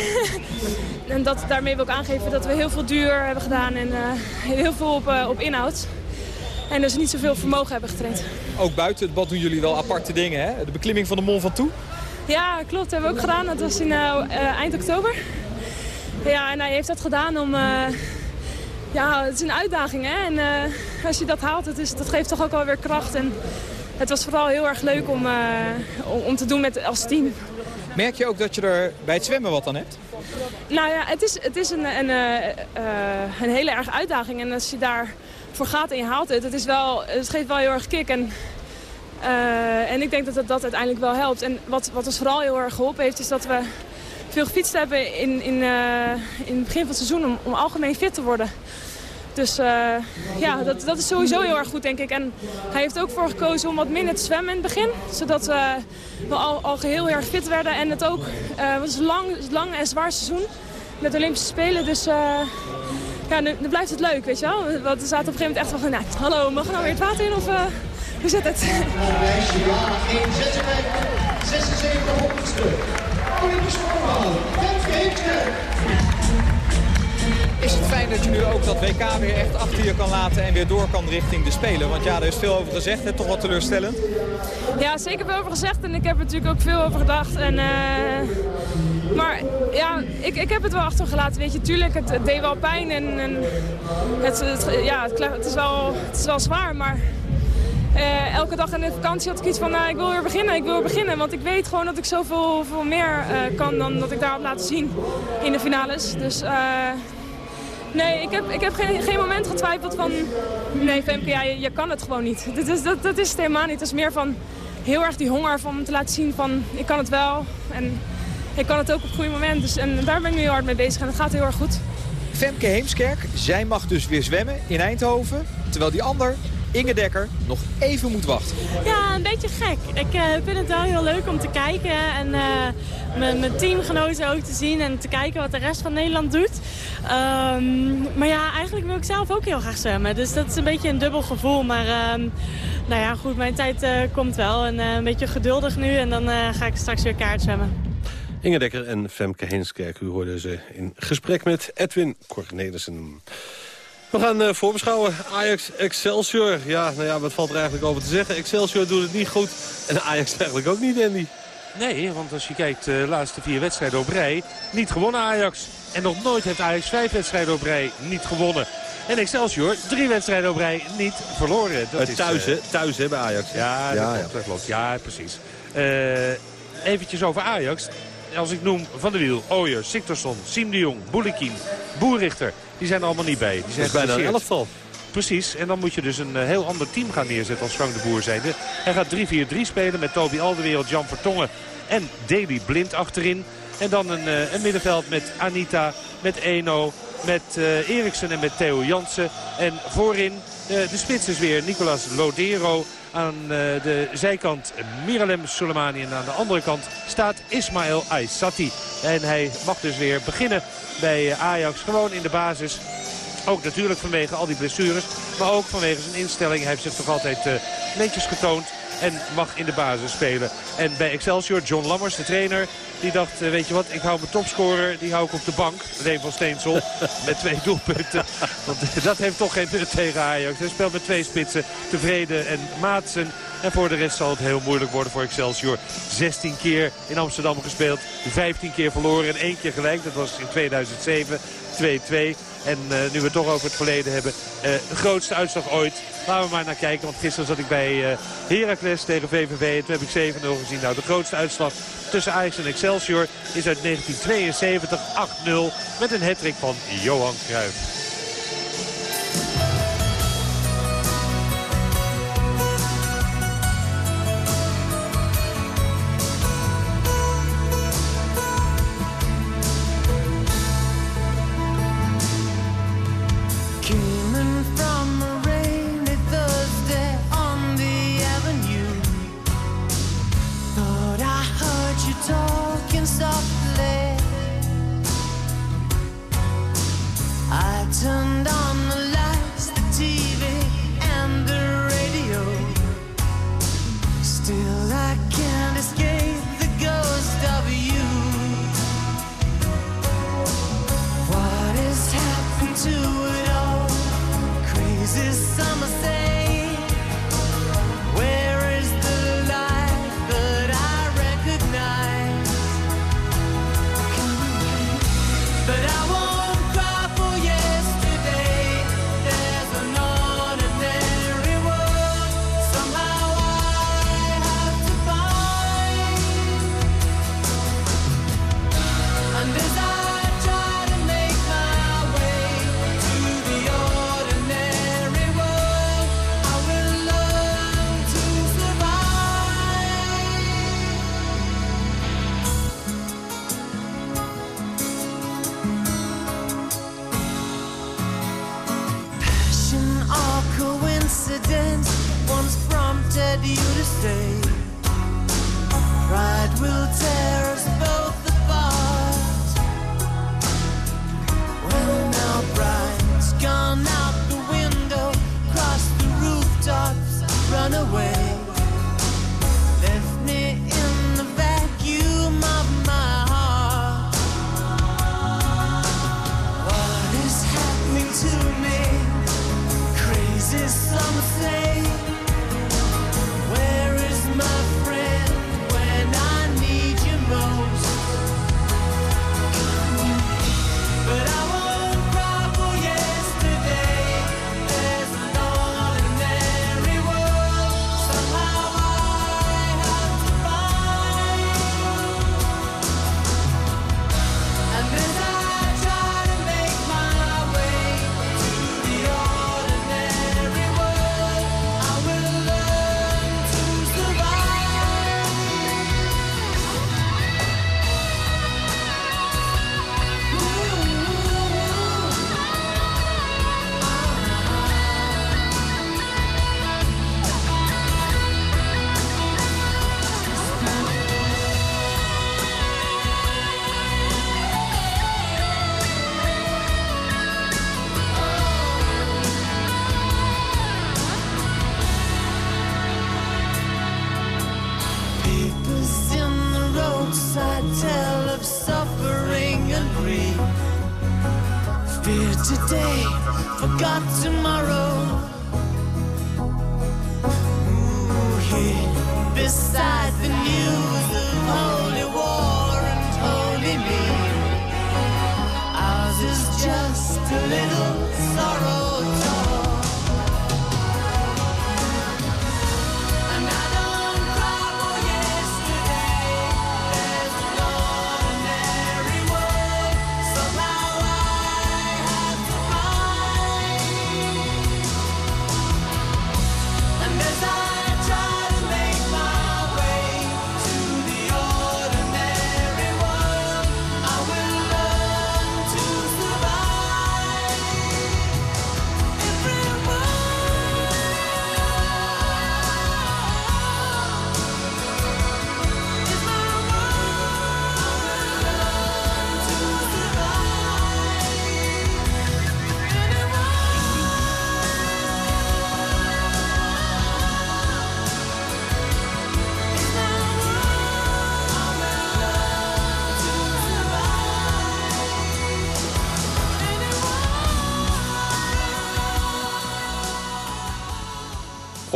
[LAUGHS] en dat, daarmee wil ik aangeven dat we heel veel duur hebben gedaan en uh, heel veel op, op inhoud. En dus niet zoveel vermogen hebben getraind.
Ook buiten het bad doen jullie wel aparte dingen, hè? De beklimming van de Mont Ventoux?
Ja, klopt. Dat hebben we ook gedaan. Dat was in eind oktober. Ja, en hij heeft dat gedaan om ja, het is een uitdaging. Hè? En uh, als je dat haalt, het is, dat geeft toch ook alweer kracht. En het was vooral heel erg leuk om, uh, om te doen met, als team.
Merk je ook dat je er bij het zwemmen wat aan hebt?
Nou ja, het is, het is een, een, uh, een hele erg uitdaging. En als je daarvoor gaat en je haalt het, het, is wel, het geeft wel heel erg kick. En, en ik denk dat het, dat uiteindelijk wel helpt. En wat, wat ons vooral heel erg geholpen heeft, is dat we veel gefietst hebben in, in, in het begin van het seizoen om, om algemeen fit te worden. Dus uh, ja, dat, dat is sowieso heel erg goed, denk ik. En hij heeft ook voor gekozen om wat minder te zwemmen in het begin. Zodat we al, al geheel erg fit werden. En het ook uh, was een lang, lang en zwaar seizoen met de Olympische Spelen. Dus ja, nu, blijft het leuk, weet je wel. Want we zaten op een gegeven moment echt van, nou, hallo, mogen we nou weer het water in of hoe zit het? 76 honderdste. Olympisch
fijn dat je nu ook dat WK weer echt achter je kan laten en weer door kan richting de Spelen? Want ja, er is veel over gezegd, hè? toch wat teleurstellend?
Ja, zeker veel over gezegd en ik heb er natuurlijk ook veel over gedacht. En, uh... Maar ja, ik, ik heb het wel achtergelaten, weet je. Tuurlijk, het, deed wel pijn en, en het, ja, het, is wel, het is wel zwaar, maar... Uh, elke dag in de vakantie had ik iets van, nou, ik wil weer beginnen, ik wil weer beginnen. Want ik weet gewoon dat ik zoveel veel meer uh, kan dan dat ik daar heb laten zien in de finales. Dus Nee, ik heb, ik heb geen, geen moment getwijfeld van... Nee, Femke, ja, je, kan het gewoon niet. Dat is, dat, dat is het helemaal niet. Het is meer van heel erg die honger van te laten zien van... Ik kan het wel en ik kan het ook op het goede moment. Dus, en daar ben ik nu heel hard mee bezig en het gaat heel erg goed.
Femke Heemskerk, zij mag dus weer zwemmen in Eindhoven. Terwijl die ander Inge Dekker nog even moet wachten.
Ja, een beetje gek. Ik uh, vind het wel heel leuk om te kijken en uh, mijn teamgenoten ook te zien en te kijken wat de rest van Nederland doet. Um, maar ja, eigenlijk wil ik zelf ook heel graag zwemmen. Dus dat is een beetje een dubbel gevoel. Maar um, nou ja, goed, mijn tijd uh, komt wel. En een beetje geduldig nu en dan ga ik straks weer kaart zwemmen.
Inge Dekker en Femke Heenskerk, u hoorde ze in gesprek met Edwin Cornelissen. We gaan uh, voorbeschouwen. Ajax Excelsior. Ja, nou ja, wat valt er eigenlijk over te zeggen? Excelsior doet het niet goed. En Ajax [LAUGHS] eigenlijk ook niet, Andy.
Nee, want als je kijkt, uh, de laatste vier wedstrijden op rij, niet gewonnen Ajax. En nog nooit heeft Ajax vijf wedstrijden op rij niet gewonnen. En Excelsior, drie wedstrijden op rij niet verloren.
Dat uh, thuis, is, thuis hè, bij Ajax.
Ja, dat, ja, klopt, dat klopt. Ja, precies. eventjes over Ajax. Als ik noem Van der Wiel, Ooyer, Siktorsson, Siem de Jong, Boulikin, Boerrichter. Die zijn er allemaal niet bij. Die zijn
bijna een elftal.
Precies, en dan moet je dus een heel ander team gaan neerzetten als Frank de Boer zijnde. Hij gaat 3-4-3 spelen met Toby Alderwereld, Jan Vertongen en Davy Blind achterin. En dan een, een middenveld met Anita, met Eno, met uh, Eriksen en met Theo Jansen. En voorin uh, de spits is weer Nicolas Lodero. Aan uh, de zijkant Miralem Soleimani. En aan de andere kant staat Ismaël Aysati. En hij mag dus weer beginnen bij Ajax. Gewoon in de basis. Ook natuurlijk vanwege al die blessures. Maar ook vanwege zijn instelling. Hij heeft zich toch altijd uh, netjes getoond. En mag in de basis spelen. En bij Excelsior, John Lammers, de trainer, die dacht, uh, weet je wat, ik hou mijn topscorer, die hou ik op de bank. Leen van Steensel, met twee doelpunten. Want [LAUGHS] dat heeft toch geen nut tegen Ajax. Hij speelt met twee spitsen, tevreden en Maatsen. En voor de rest zal het heel moeilijk worden voor Excelsior. 16 keer in Amsterdam gespeeld, 15 keer verloren en één keer gelijk. Dat was in 2007, 2-2. En uh, nu we het toch over het verleden hebben. Uh, de grootste uitslag ooit. Laten we maar naar kijken. Want gisteren zat ik bij uh, Heracles tegen VVV. En toen heb ik 7-0 gezien. Nou, de grootste uitslag tussen Ajax en Excelsior is uit 1972 8-0. Met een hattrick van Johan Cruijff.
Still I can't escape the ghost of you. What has happened to it all? Crazy summer run away.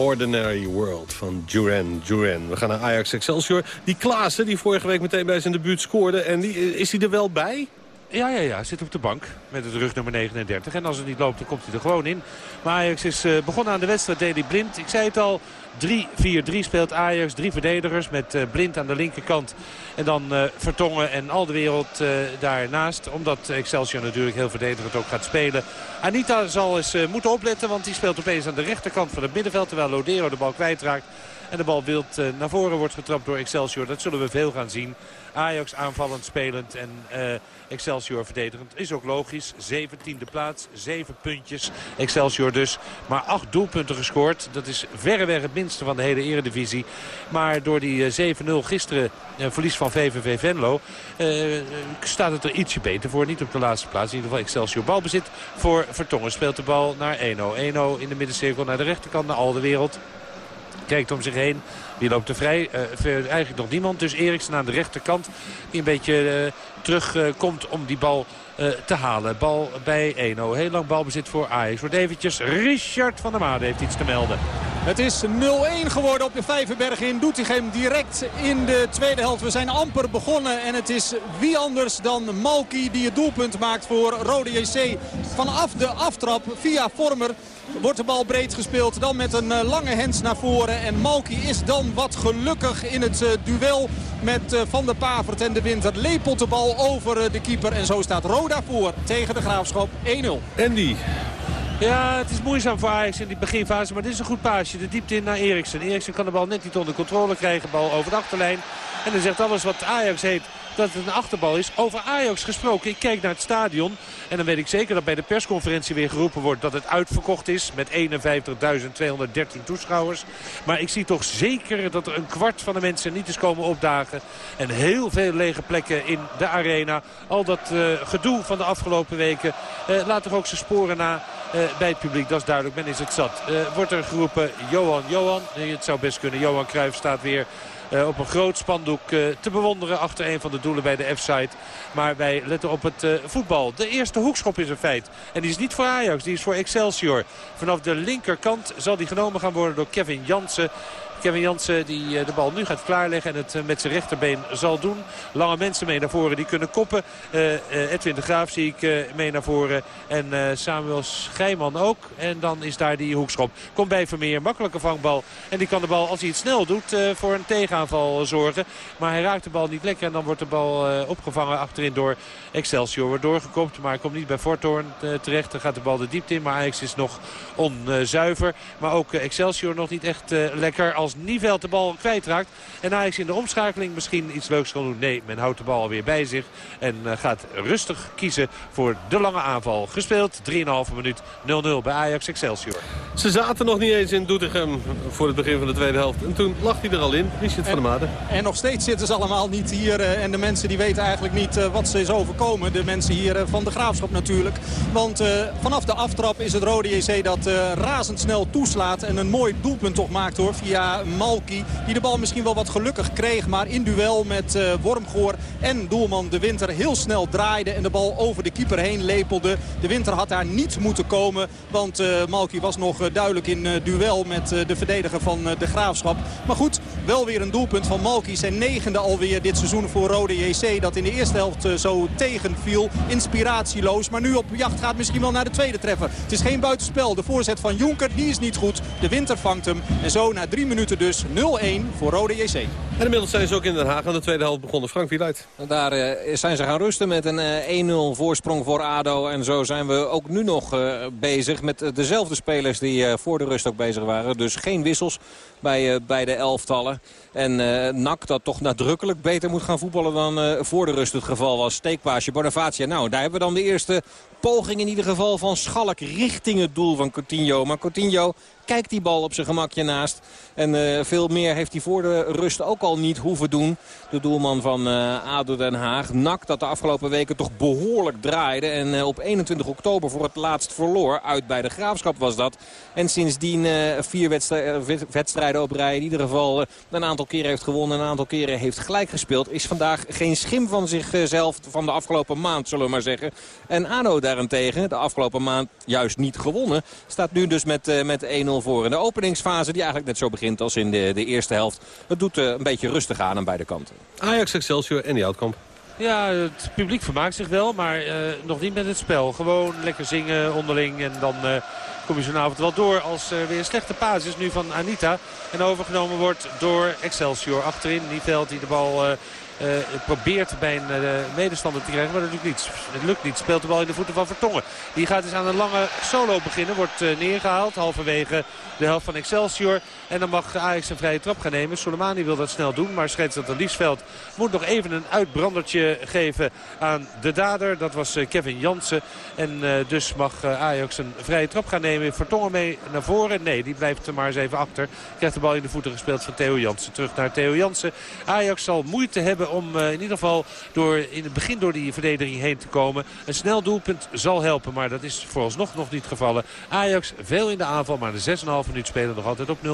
Ordinary World
van Duran Duran. We gaan naar Ajax Excelsior. Die Klaassen, die vorige week meteen bij zijn debuut scoorde. En die, is hij er wel bij?
Ja, ja, ja. Zit op de bank met het rug nummer 39. En als het niet loopt, dan komt hij er gewoon in. Maar Ajax is eh, begonnen aan de wedstrijd. Deli Blind. Ik zei het al. 3-4-3 speelt Ajax. Drie verdedigers met eh, Blind aan de linkerkant. En dan eh, Vertongen en al de wereld daarnaast. Omdat Excelsior natuurlijk heel verdedigend ook gaat spelen. Anita zal eens moeten opletten. Want die speelt opeens aan de rechterkant van het middenveld. Terwijl Lodero de bal kwijtraakt. En de bal wild naar voren wordt getrapt door Excelsior. Dat zullen we veel gaan zien. Ajax aanvallend, spelend en Excelsior verdedigend. Is ook logisch. 17e plaats, 7 puntjes. Excelsior dus. Maar 8 doelpunten gescoord. Dat is verreweg het minste van de hele eredivisie. Maar door die eh, 7-0 gisteren eh, verlies van VVV Venlo... eh, staat het er ietsje beter voor. Niet op de laatste plaats. In ieder geval Excelsior balbezit voor Vertongen. Speelt de bal naar 1-0. 1-0 in de middencirkel naar de rechterkant naar Aldewereld. Kijkt om zich heen. Die loopt er vrij. Eigenlijk nog niemand. Dus Eriksen aan de rechterkant. Die een beetje terugkomt uh, om die bal te halen. Bal bij Eno. Heel lang balbezit voor Ajax. Wordt eventjes Richard van der Made heeft iets te melden.
Het is 0-1 geworden op de Vijverberg in Doetinchem. Direct in de tweede helft. We zijn amper begonnen. En het is wie anders dan Malki die het doelpunt maakt voor Rode JC. Vanaf de aftrap via Vormer wordt de bal breed gespeeld. Dan met een lange hens naar voren. En Malki is dan wat gelukkig in het duel met Van der Pavert en de Winter. Lepelt de bal over de keeper. En zo staat Roda voor tegen de Graafschap 1-0.
Andy. Ja, het is moeizaam voor Ajax in die beginfase. Maar dit is een goed paasje. De diepte in naar Eriksen. Eriksen kan de bal net niet onder controle krijgen. Bal over de achterlijn. En dan zegt alles wat Ajax heet dat het een achterbal is. Over Ajax gesproken. Ik kijk naar het stadion. En dan weet ik zeker dat bij de persconferentie weer geroepen wordt dat het uitverkocht is. Met 51.213 toeschouwers. Maar ik zie toch zeker dat er een kwart van de mensen niet is komen opdagen. En heel veel lege plekken in de arena. Al dat uh, gedoe van de afgelopen weken uh, laat toch ook zijn sporen na. Uh, bij het publiek, dat is duidelijk. Men is het zat. wordt er geroepen Johan, Johan. Het zou best kunnen. Johan Cruijff staat weer op een groot spandoek uh, te bewonderen achter een van de doelen bij de F-site. Maar wij letten op het uh, voetbal. De eerste hoekschop is een feit. En die is niet voor Ajax, die is voor Excelsior. Vanaf de linkerkant zal die genomen gaan worden door Kevin Jansen. Kevin Jansen die de bal nu gaat klaarleggen en het met zijn rechterbeen zal doen. Lange mensen mee naar voren die kunnen koppen. Uh, Edwin de Graaf zie ik mee naar voren. En Samuel Schijman ook. En dan is daar die hoekschop. Komt bij Vermeer. Makkelijke vangbal. En die kan de bal als hij het snel doet voor een tegenaanval zorgen. Maar hij raakt de bal niet lekker. En dan wordt de bal opgevangen achterin door Excelsior. Wordt doorgekopt. Maar komt niet bij Fortorn terecht. Dan gaat de bal de diepte in. Maar Ajax is nog onzuiver. Maar ook Excelsior nog niet echt lekker als Niveld de bal kwijtraakt. En Ajax in de omschakeling misschien iets leuks kan doen. Nee, men houdt de bal alweer bij zich. En uh, gaat rustig kiezen voor de lange aanval. Gespeeld 3,5 minuut 0-0 bij Ajax Excelsior.
Ze zaten nog niet eens in Doetinchem voor het begin van de tweede helft. En toen lag hij er al in, Richard van der Made.
En nog steeds zitten ze allemaal niet hier. Uh, en de mensen die weten eigenlijk niet uh, wat ze is overkomen. De mensen hier van de Graafschap natuurlijk. Want vanaf de aftrap is het Rode JC dat razendsnel toeslaat. En een mooi doelpunt toch maakt hoor. Via Malki. Die de bal misschien wel wat gelukkig kreeg. Maar in duel met uh, Wormgoor en doelman De Winter heel snel draaide. En de bal over de keeper heen lepelde. De Winter had daar niet moeten komen. Want uh, Malki was nog uh, duidelijk in duel met de verdediger van de Graafschap. Maar goed, wel weer een doelpunt van Malki. Zijn negende alweer dit seizoen voor Rode JC. Dat in de eerste helft zo tegenviel. Inspiratieloos. Maar nu op jacht gaat misschien wel naar de tweede treffer. Het is geen buitenspel. De voorzet van Jonker, die is niet goed. De Winter vangt hem. En zo na drie minuten dus 0-1 voor Rode JC.
En inmiddels zijn ze ook in Den Haag aan de tweede helft begonnen. Frank Wieluid.
Daar uh, zijn ze gaan rusten met een uh, 1-0 voorsprong voor ADO. En zo zijn we ook nu nog uh, bezig met dezelfde spelers die voor de rust ook bezig waren. Dus geen wissels bij beide elftallen. En uh, NAC dat toch nadrukkelijk beter moet gaan voetballen dan uh, voor de rust het geval was. Steekpaasje, Bonavacia. Nou, daar hebben we dan de eerste poging in ieder geval van Schalk richting het doel van Coutinho. Maar Coutinho kijkt die bal op zijn gemakje naast. En uh, veel meer heeft hij voor de rust ook al niet hoeven doen. De doelman van uh, ADO Den Haag. NAC dat de afgelopen weken toch behoorlijk draaide. En uh, op 21 oktober voor het laatst verloor. Uit bij de Graafschap was dat. En sindsdien vier wedstrijden op rij. In ieder geval een aantal keren heeft gewonnen. Een aantal keren heeft gelijk gespeeld. Is vandaag geen schim van zichzelf van de afgelopen maand zullen we maar zeggen. En ADO daarentegen de afgelopen maand juist niet gewonnen. Staat nu dus met, met 1-0 voor. In de openingsfase die eigenlijk net zo begint als in de, de eerste helft. Het doet uh, een beetje rustig aan aan beide kanten.
Ajax, Excelsior en die Outkamp.
Ja, het publiek vermaakt zich wel, maar uh, nog niet met het spel. Gewoon lekker zingen onderling en dan uh, kom je zo'n avond wel door als er weer een slechte paas is nu van Anita. En overgenomen wordt door Excelsior achterin. Nieveld die de bal... Uh, probeert bij een uh, medestander te krijgen. Maar dat lukt niet. Het lukt niet. Speelt de bal in de voeten van Vertongen. Die gaat dus aan een lange solo beginnen. Wordt uh, neergehaald. Halverwege de helft van Excelsior. En dan mag Ajax een vrije trap gaan nemen. Soleimani wil dat snel doen. Maar scheidsrechter Liesveld moet nog even een uitbrandertje geven aan de dader. Dat was Kevin Jansen. En dus mag Ajax een vrije trap gaan nemen. Vertongen mee naar voren. Nee, die blijft er maar eens even achter. Krijgt de bal in de voeten gespeeld van Theo Jansen. Terug naar Theo Jansen. Ajax zal moeite hebben om in ieder geval door, in het begin door die verdediging heen te komen. Een snel doelpunt zal helpen, maar dat is vooralsnog nog niet gevallen. Ajax veel in de aanval, maar de 6,5 minuut spelen nog altijd op 0-0.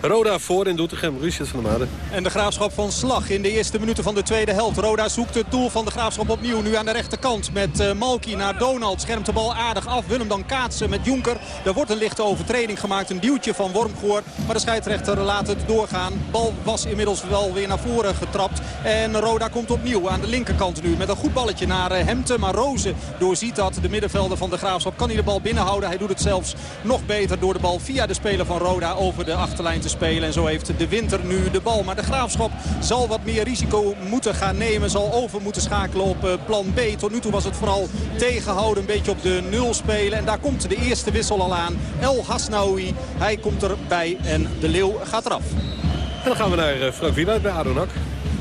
Roda voor in Doetinchem, Richard van der Maden.
En de Graafschap van Slag in de eerste minuten van de tweede helft. Roda zoekt het doel van de Graafschap opnieuw. Nu aan de rechterkant met uh, Malki naar Donald. Schermt de bal aardig af. Willem dan kaatsen met Jonker. Er wordt een lichte overtreding gemaakt. Een duwtje van Wormgoor. Maar de scheidsrechter laat het doorgaan. Bal was inmiddels wel weer naar voren getrapt. En Roda komt opnieuw aan de linkerkant nu. Met een goed balletje naar uh, Hemte. Maar Rozen doorziet dat. De middenvelder van de Graafschap kan hij de bal binnenhouden. Hij doet het zelfs nog beter door de bal via de speler van Roda over de achterlijn te spelen. En zo heeft de winter nu de bal. Maar de Graafschap zal wat meer risico moeten gaan nemen. Zal over moeten schakelen op uh, plan B. Tot nu toe was het vooral tegenhouden. Een beetje op de nul spelen. En daar komt de eerste wissel al aan. El Hasnaoui. Hij komt erbij en de Leeuw gaat eraf.
En dan gaan we naar uh, Frank Wieluid bij Adonak.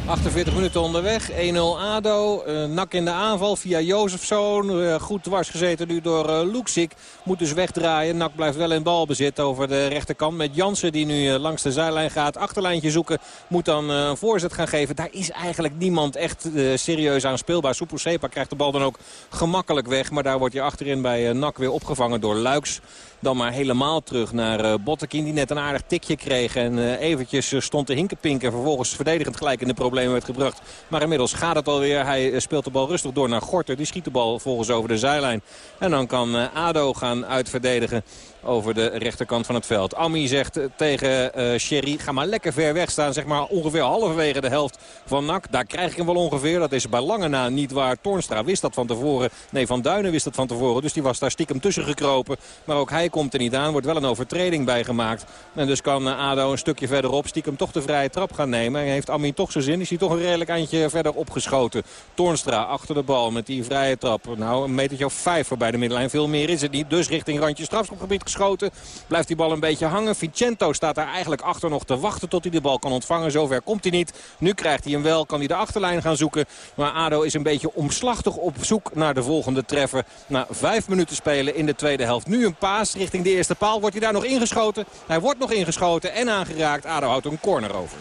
48 minuten onderweg. 1-0 ADO. Uh, nak in de aanval via Jozefzoon. Uh, goed dwars gezeten nu door uh. Moet dus wegdraaien. Nak blijft wel in balbezit over de rechterkant. Met Jansen die nu langs de zijlijn gaat. Achterlijntje zoeken. Moet dan een voorzet gaan geven. Daar is eigenlijk niemand echt serieus aan speelbaar. Soepo krijgt de bal dan ook gemakkelijk weg. Maar daar wordt je achterin bij Nak weer opgevangen door Luiks. Dan maar helemaal terug naar uh, Bottekin die net een aardig tikje kreeg. En uh, eventjes stond te hinkenpinken. Vervolgens verdedigend gelijk in de problemen werd gebracht. Maar inmiddels gaat het alweer. Hij speelt de bal rustig door naar Gorter. Die schiet de bal volgens over de zijlijn. En dan kan ADO gaan uitverdedigen over de rechterkant van het veld. Ami zegt tegen uh, Sherry, ga maar lekker ver weg staan. Zeg maar ongeveer halverwege de helft van NAC. Daar krijg ik hem wel ongeveer. Dat is bij lange na niet waar. Toornstra wist dat van tevoren. Nee, Van Duinen wist dat van tevoren. Dus die was daar stiekem tussen gekropen. Maar ook hij komt er niet aan. Wordt wel een overtreding bijgemaakt. En dus kan uh, ADO een stukje verderop stiekem toch de vrije trap gaan nemen. En heeft Ami toch zijn zin. Is hij toch een redelijk eindje verder opgeschoten. Toornstra achter de bal met die vrije trap. Nou, een metertje of vijf voorbij de middenlijn. Veel meer is het niet. Dus richting randje strafschopgebied geschoten. Blijft die bal een beetje hangen. Vicento staat daar eigenlijk achter nog te wachten tot hij de bal kan ontvangen. Zover komt hij niet. Nu krijgt hij hem wel. Kan hij de achterlijn gaan zoeken. Maar ADO is een beetje omslachtig op zoek naar de volgende treffer. Na vijf minuten spelen in de tweede helft. Nu een paas richting de eerste paal. Wordt hij daar nog ingeschoten? Hij wordt nog ingeschoten en aangeraakt. ADO houdt een corner over.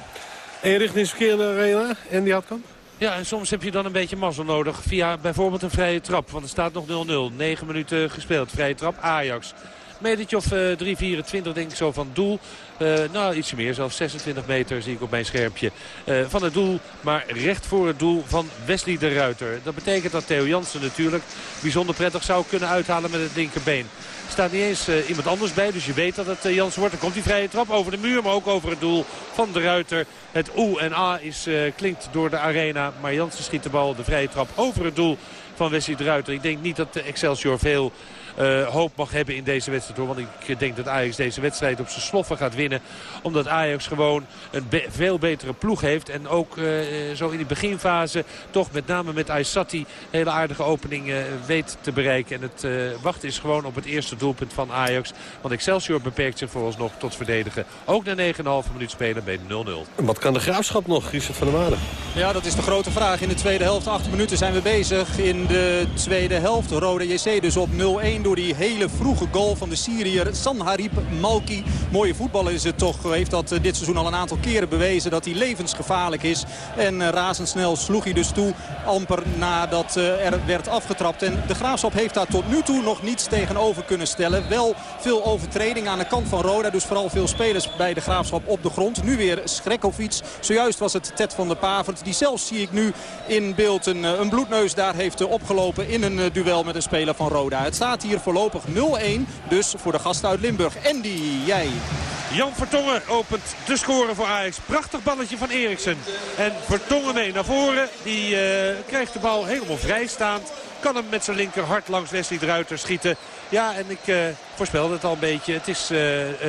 En richtingsverkeer naar arena. En die had kan?
Ja, en soms heb je dan een beetje mazzel nodig. Via bijvoorbeeld een vrije trap. Want er staat nog 0-0. 9 minuten gespeeld. Vrije trap Ajax. Metertje of uh, 3,24 denk ik zo van doel. Uh, nou, ietsje meer, zelfs 26 meter zie ik op mijn schermpje uh, van het doel. Maar recht voor het doel van Wesley de Ruiter. Dat betekent dat Theo Jansen natuurlijk bijzonder prettig zou kunnen uithalen met het linkerbeen. Er staat niet eens uh, iemand anders bij, dus je weet dat het Jansen wordt. Dan komt die vrije trap over de muur, maar ook over het doel van de Ruiter. Het O en A is, klinkt door de arena, maar Jansen schiet de bal, de vrije trap over het doel van Wesley de Ruiter. Ik denk niet dat Excelsior veel uh, hoop mag hebben in deze wedstrijd. Hoor. Want ik denk dat Ajax deze wedstrijd op zijn sloffen gaat winnen. Omdat Ajax gewoon een be veel betere ploeg heeft. En ook uh, zo in die beginfase toch met name met Aysati hele aardige opening uh, weet te bereiken. En het wachten is gewoon op het eerste doelpunt van Ajax. Want Excelsior beperkt zich vooralsnog tot verdedigen. Ook na 9,5 minuut spelen bij 0-0.
Wat kan de Graafschap nog, Richard van der Maden?
Ja, dat is de grote vraag. In de tweede helft, 8 minuten zijn we bezig. In de tweede helft, Rode JC dus op 0-1 door die hele vroege goal van de Syriër Sanharib Malki. Mooie voetballer is het toch. Heeft dat dit seizoen al een aantal keren bewezen dat hij levensgevaarlijk is. En uh, razendsnel sloeg hij dus toe. Amper nadat uh, er werd afgetrapt. En de Graafschap heeft daar tot nu toe nog niets tegenover kunnen stellen. Wel veel overtreding aan de kant van Roda. Dus vooral veel spelers bij de Graafschap op de grond. Nu weer Schrekkovic. Zojuist was het Ted van der Pavert. Die zelfs zie ik nu in beeld een, een bloedneus daar heeft opgelopen in een duel met een speler van Roda. Het staat hier voorlopig 0-1. Dus voor de gasten uit Limburg. Andy, jij.
Jan Vertongen opent de score voor Ajax. Prachtig balletje van Eriksen. En Vertongen mee naar voren. Die uh, krijgt de bal helemaal vrijstaand. Kan hem met zijn linker hard langs Wesley Druiter schieten. Ja, en ik uh, voorspelde het al een beetje. Het is uh,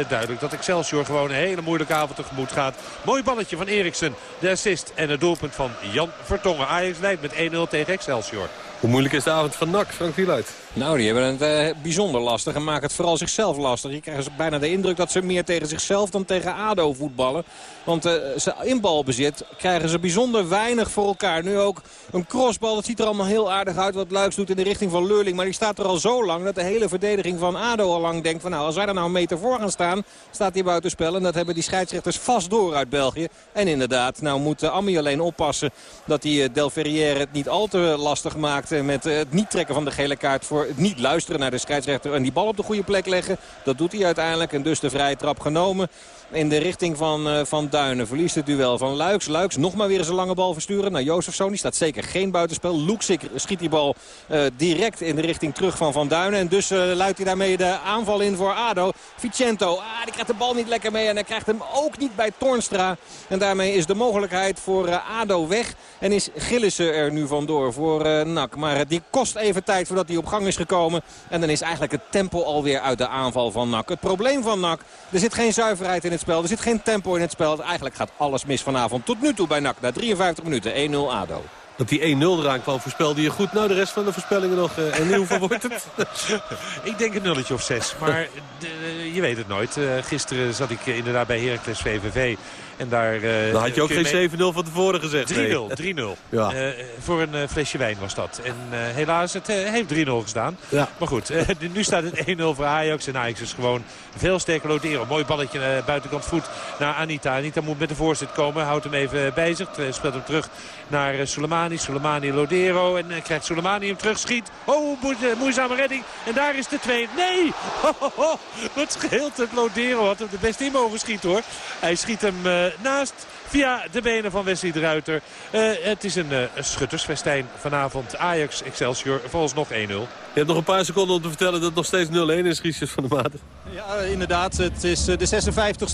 duidelijk dat Excelsior gewoon een hele moeilijke avond tegemoet gaat. Mooi balletje van Eriksen. De assist en het doelpunt van Jan Vertongen. Ajax leidt met 1-0 tegen Excelsior.
Hoe moeilijk is de avond van NAC, Frank Wieluid?
Nou, die hebben het eh, bijzonder lastig en maken het vooral zichzelf lastig. Je krijgt bijna de indruk dat ze meer tegen zichzelf dan tegen ADO voetballen. Want uh, ze in balbezit krijgen ze bijzonder weinig voor elkaar. Nu ook een crossbal, dat ziet er allemaal heel aardig uit wat Luiks doet in de richting van Leurling. Maar die staat er al zo lang dat de hele verdediging van ADO al lang denkt van nou, als wij er nou een meter voor gaan staan, staat hij buitenspel. En dat hebben die scheidsrechters vast door uit België. En inderdaad, nou moet uh, Ammi alleen oppassen dat hij Del Ferrière het niet al te lastig maakt met het niet trekken van de gele kaart voor niet luisteren naar de scheidsrechter en die bal op de goede plek leggen. Dat doet hij uiteindelijk en dus de vrije trap genomen in de richting van, uh, van Duinen. Verliest het duel van Luiks. Luiks nog maar weer eens een lange bal versturen naar Jozefzoon. Die staat zeker geen buitenspel. Luxik schiet die bal uh, direct in de richting terug van Van Duinen. En dus uh, luidt hij daarmee de aanval in voor ADO. Vicento, ah, die krijgt de bal niet lekker mee. En hij krijgt hem ook niet bij Tornstra. En daarmee is de mogelijkheid voor ADO weg. En is Gillissen er nu vandoor voor NAC. Maar die kost even tijd voordat hij op gang is gekomen. En dan is eigenlijk het tempo alweer uit de aanval van NAC. Het probleem van NAC, er zit geen zuiverheid in het spel. Er zit geen tempo in het spel. Eigenlijk gaat alles mis vanavond. Tot nu toe bij NAC. Na 53 minuten 1-0 ADO.
Dat die 1-0 eraan kwam, voorspelde je goed. Nou, de rest van de voorspellingen nog. Uh, en hoeveel [LAUGHS] wordt het? [LAUGHS]
ik denk een nulletje of zes. Maar de, je weet het nooit. Uh, gisteren zat ik inderdaad bij Heracles VVV. En daar, uh,
Dan had je ook geen 7-0 van tevoren gezegd.
3-0. Nee. 3-0. [LAUGHS] Ja. Uh, voor een uh, flesje wijn was dat. En helaas, het heeft 3-0 gestaan. Ja. Maar goed, [LAUGHS] nu staat het 1-0 voor Ajax. En Ajax is gewoon veel sterker loteren. Mooi balletje buitenkant voet naar Anita. Anita moet met de voorzet komen. Houdt hem even bij zich. Speelt hem terug naar Soleimani. Soleimani Lodero. En krijgt Soleimani hem terug. Schiet. Oh, moeizame redding. En daar is de 2. Nee! Oh, oh, oh. Wat scheelt het Lodero. Had hem de best in mogen schieten hoor. Hij schiet hem naast via de benen van Wesley de Ruiter. Uh, het is een, uh, schuttersfestijn vanavond. Ajax Excelsior, volgens nog 1-0.
Je hebt nog een paar seconden om te vertellen dat het nog steeds 0-1 is, Riesjes van de Maten.
Ja, inderdaad. Het is de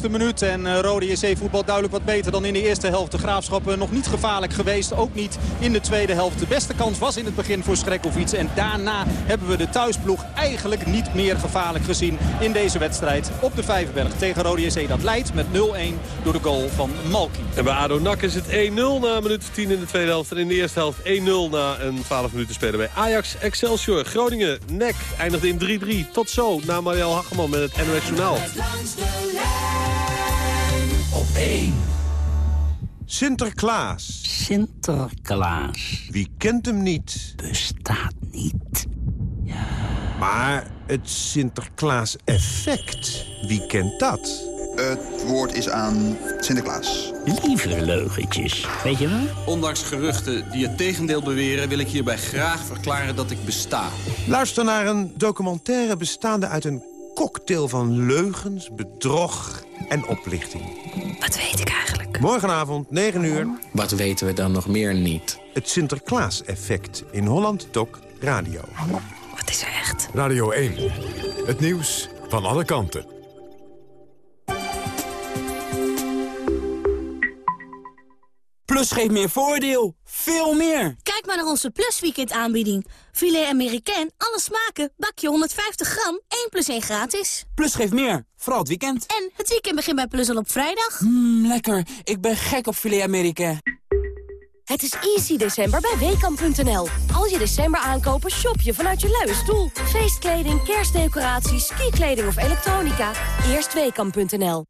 56e minuut. En uh, Rode JC voetbal duidelijk wat beter dan in de eerste helft. De Graafschap nog niet gevaarlijk geweest. Ook niet in de tweede helft. De beste kans was in het begin voor Schrekkovic. En daarna hebben we de thuisploeg eigenlijk niet meer gevaarlijk gezien in deze wedstrijd. Op de Vijverberg tegen Rode JC. Dat leidt met 0-1 door de goal van Malki.
En bij ADO NAC is het 1-0 na een minuut 10 in de tweede helft. En in de eerste helft 1-0 na een 12 minuten spelen bij Ajax Excelsior. Groningen, NEC eindigde in 3-3. Tot zo na Marielle Hageman met het NOS Journaal.
Op 1. Sinterklaas.
Sinterklaas.
Wie kent hem niet?
Bestaat niet.
Ja. Maar het Sinterklaas-effect, wie kent dat?
Het woord is aan Sinterklaas.
Lieve leugentjes, weet je wel?
Ondanks geruchten die het tegendeel beweren... wil ik hierbij graag verklaren dat ik besta.
Luister naar een documentaire bestaande uit een cocktail van leugens, bedrog en oplichting.
Wat weet ik eigenlijk?
Morgenavond, 9 uur.
Wat weten we dan nog meer niet?
Het Sinterklaas-effect in Holland Doc Radio.
Wat is er echt?
Radio 1. Het nieuws van alle kanten.
Plus geeft meer voordeel. Veel meer.
Kijk maar naar onze Plus Weekend aanbieding. Filet Amerikaan, alle smaken, bakje 150 gram, 1 plus 1 gratis.
Plus geeft meer, vooral het weekend.
En het weekend begint bij Plus al op vrijdag.
Mmm, lekker. Ik ben gek op Filet Amerikaan.
Het is easy december bij Weekamp.nl. Als je december aankopen, shop je vanuit je luie stoel. Feestkleding, kerstdecoraties, skikleding of elektronica. Eerst Weekamp.nl.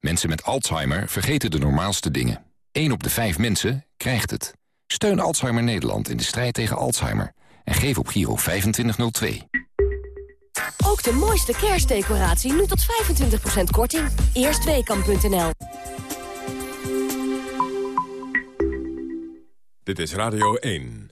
Mensen met Alzheimer vergeten de normaalste dingen. 1 op de 5 mensen krijgt het. Steun Alzheimer Nederland in de strijd tegen Alzheimer. En geef op Giro 2502.
Ook de mooiste kerstdecoratie nu tot 25% korting. Eerstweekam.nl
Dit is Radio 1.